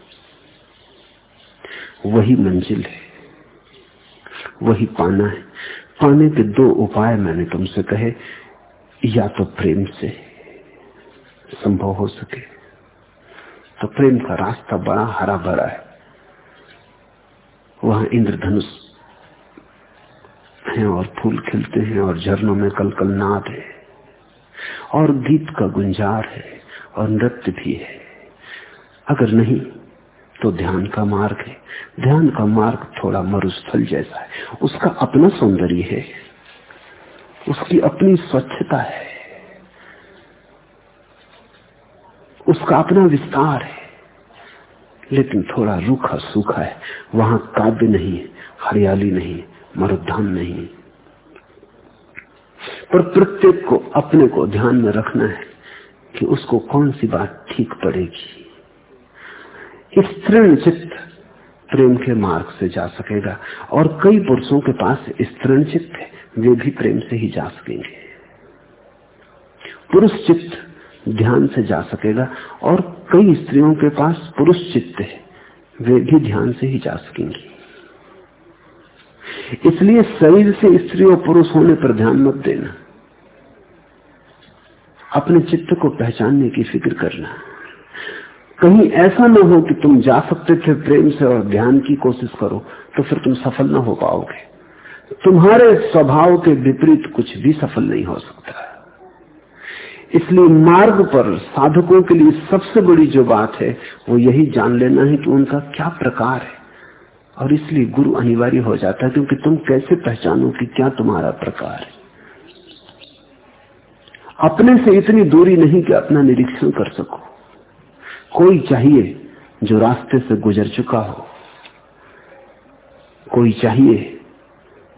वही मंजिल है। वही पाना है। पाने के दो उपाय मैंने तुमसे कहे। या तो प्रेम से संभव हो सके। तो प्रेम का रास्ता बड़ा हरा भरा है। वहाँ इंद्रधनुष हैं और फूल खिलते हैं और झरनों में कल कल नाद है। और गीत का गुंजार है और नृत्य भी है। अगर नहीं तो ध्यान का मार्ग है। ध्यान का मार्ग थोड़ा मरुस्थल जैसा है। उसका अपना सौंदर्य है। उसकी अपनी स्वच्छता है। उसका अपना विस्तार है। लेकिन थोड़ा रूखा सूखा है। वहाँ काव्य नहीं है, हरियाली नहीं मरुद्धान नहीं पर प्रत्येक को अपने को ध्यान में रखना है कि उसको कौन सी बात ठीक पड़ेगी। स्त्रीण चित्त प्रेम के मार्ग से जा सकेगा। और कई पुरुषों के पास स्त्रीण चित्त है। वे भी प्रेम से ही जा सकेंगे। पुरुष चित्त ध्यान से जा सकेगा और कई स्त्रियों के पास पुरुष चित्त है, वे भी ध्यान से ही जा सकेंगी। इसलिए शरीर से स्त्री और पुरुष होने पर ध्यान मत देना। अपने चित्त को पहचानने की फ़िक्र करना। कहीं ऐसा ना हो कि तुम जा सकते थे प्रेम से और ध्यान की कोशिश करो तो फिर तुम सफल ना हो पाओगे। तुम्हारे स्वभाव के विपरीत कुछ भी सफल नहीं हो सकता। इसलिए मार्ग पर साधकों के लिए सबसे बड़ी जो बात है, वो यही जान लेना है कि उनका क्या प्रकार है। और इसलिए गुरु अनिवार्य हो जाता है, क्योंकि तुम कैसे पहचानो कि क्या तुम्हारा प्रकार है। अपने से इतनी दूरी नहीं कि अपना निरीक्षण कर सको। कोई चाहिए जो रास्ते से गुजर चुका हो। कोई चाहिए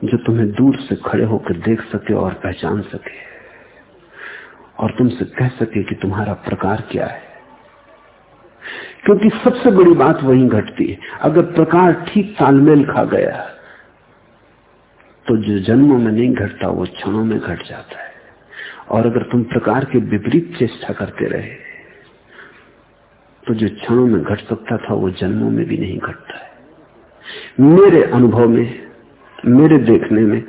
जो तुम्हें दूर से खड़े होकर देख सके और पहचान सके। और तुमसे कह सके कि तुम्हारा प्रकार क्या है। क्योंकि सबसे बड़ी बात वही घटती है। अगर प्रकार ठीक तालमेल खा गया तो जो जन्मों में नहीं घटता, वो क्षणों में घट जाता है। और अगर तुम प्रकार के विपरीत चेष्टा करते रहे तो जो क्षणों में घट सकता था, वो जन्मों में भी नहीं घटता है। मेरे अनुभव में मेरे देखने में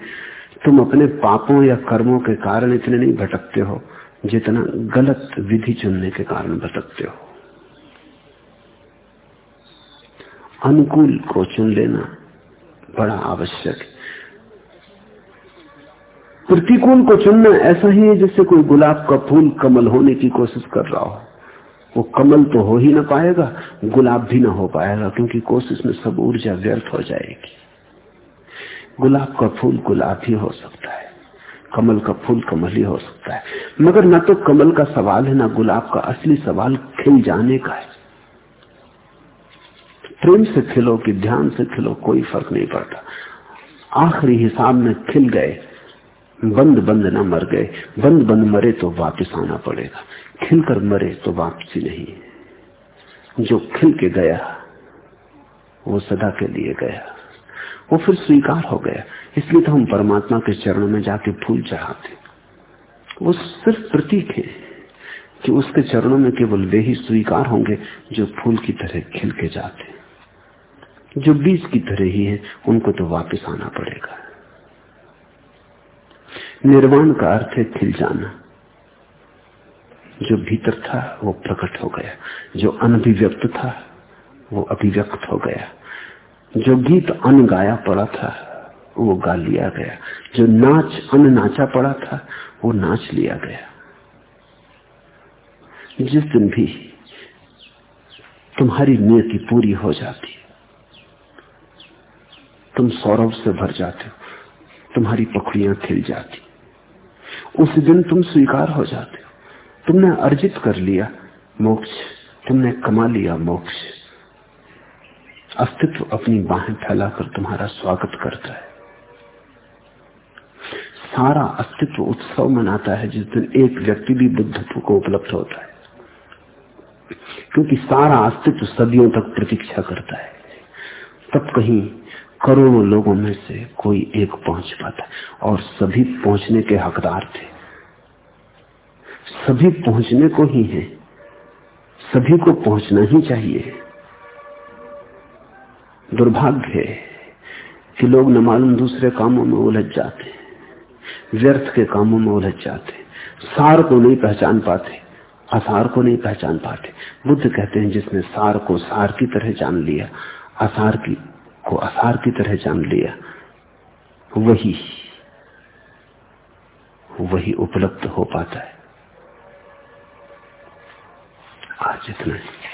तुम अपने पापों या कर्मों के कारण इतने नहीं भटकते हो, जितना गलत विधि चुनने के कारण भटकते हो। अनुकूल को चुन लेना बड़ा आवश्यक है। प्रतिकूल को चुनना ऐसा ही है जैसे कोई गुलाब का फूल कमल होने की कोशिश कर रहा हो। वो कमल तो हो ही ना पाएगा, गुलाब भी ना हो पाएगा, क्योंकि कोशिश में सब ऊर्जा व्यर्थ हो जाएगी। गुलाब का फूल गुलाब ही हो सकता है, कमल का फूल कमल ही हो सकता है। मगर न तो कमल का सवाल है, ना गुलाब का असली सवाल खिल जाने का है। प्रेम से खिलो कि ध्यान से खिलो, कोई फ़र्क नहीं पड़ता। आखिरी हिसाब में खिल गए, बंद बंद ना मर गए। बंद बंद मरे तो वापस आना पड़ेगा। खिलकर मरे तो वापसी नहीं जो खिल के गया, वो सदा के लिए गया। वो फिर स्वीकार हो गया। इसलिए तो हम परमात्मा के चरणों में जाके फूल चढ़ाते वो सिर्फ़ प्रतीक है कि उसके चरणों में केवल वे ही स्वीकार होंगे जो फूल की तरह खिल के जाते जो बीज की तरह ही है, उनको तो वापस आना पड़ेगा। निर्वाण का अर्थ है खिल जाना। जो भीतर था, वो प्रकट हो गया। जो अनभिव्यक्त था, वो अभिव्यक्त हो गया। जो गीत अन गाया पड़ा था, वो गा लिया गया। जो नाच अन नाचा पड़ा था, वो नाच लिया गया। जिस दिन भी तुम्हारी नियति पूरी हो जाती, तुम सौरभ से भर जाते हो, तुम्हारी पखड़ियाँ खिल जाती। उस दिन तुम स्वीकार हो जाते हो। तुमने अर्जित कर लिया मोक्ष, तुमने कमा लिया मोक्ष। अस्तित्व अपनी बाहें फैलाकर तुम्हारा स्वागत करता है। सारा अस्तित्व उत्सव मनाता है, जिस दिन एक व्यक्ति भी बुद्धत्व को उपलब्ध होता है। क्योंकि सारा अस्तित्व सदियों तक प्रतीक्षा करता है। तब कहीं करोड़ों लोगों में से कोई एक पहुँच पाता है। और सभी पहुँचने के हकदार थे। सभी पहुँचने को ही है। सभी को पहुँचना ही चाहिए। दुर्भाग्य है कि लोग न मालूम दूसरे कामों में उलझ जाते व्यर्थ के कामों में उलझ जाते सार को नहीं पहचान पाते, असार को नहीं पहचान पाते। बुद्ध कहते हैं, जिसने सार को सार की तरह जान लिया, असार की, को असार की तरह जान लिया, वही वही उपलब्ध हो पाता है। आज इतना ही।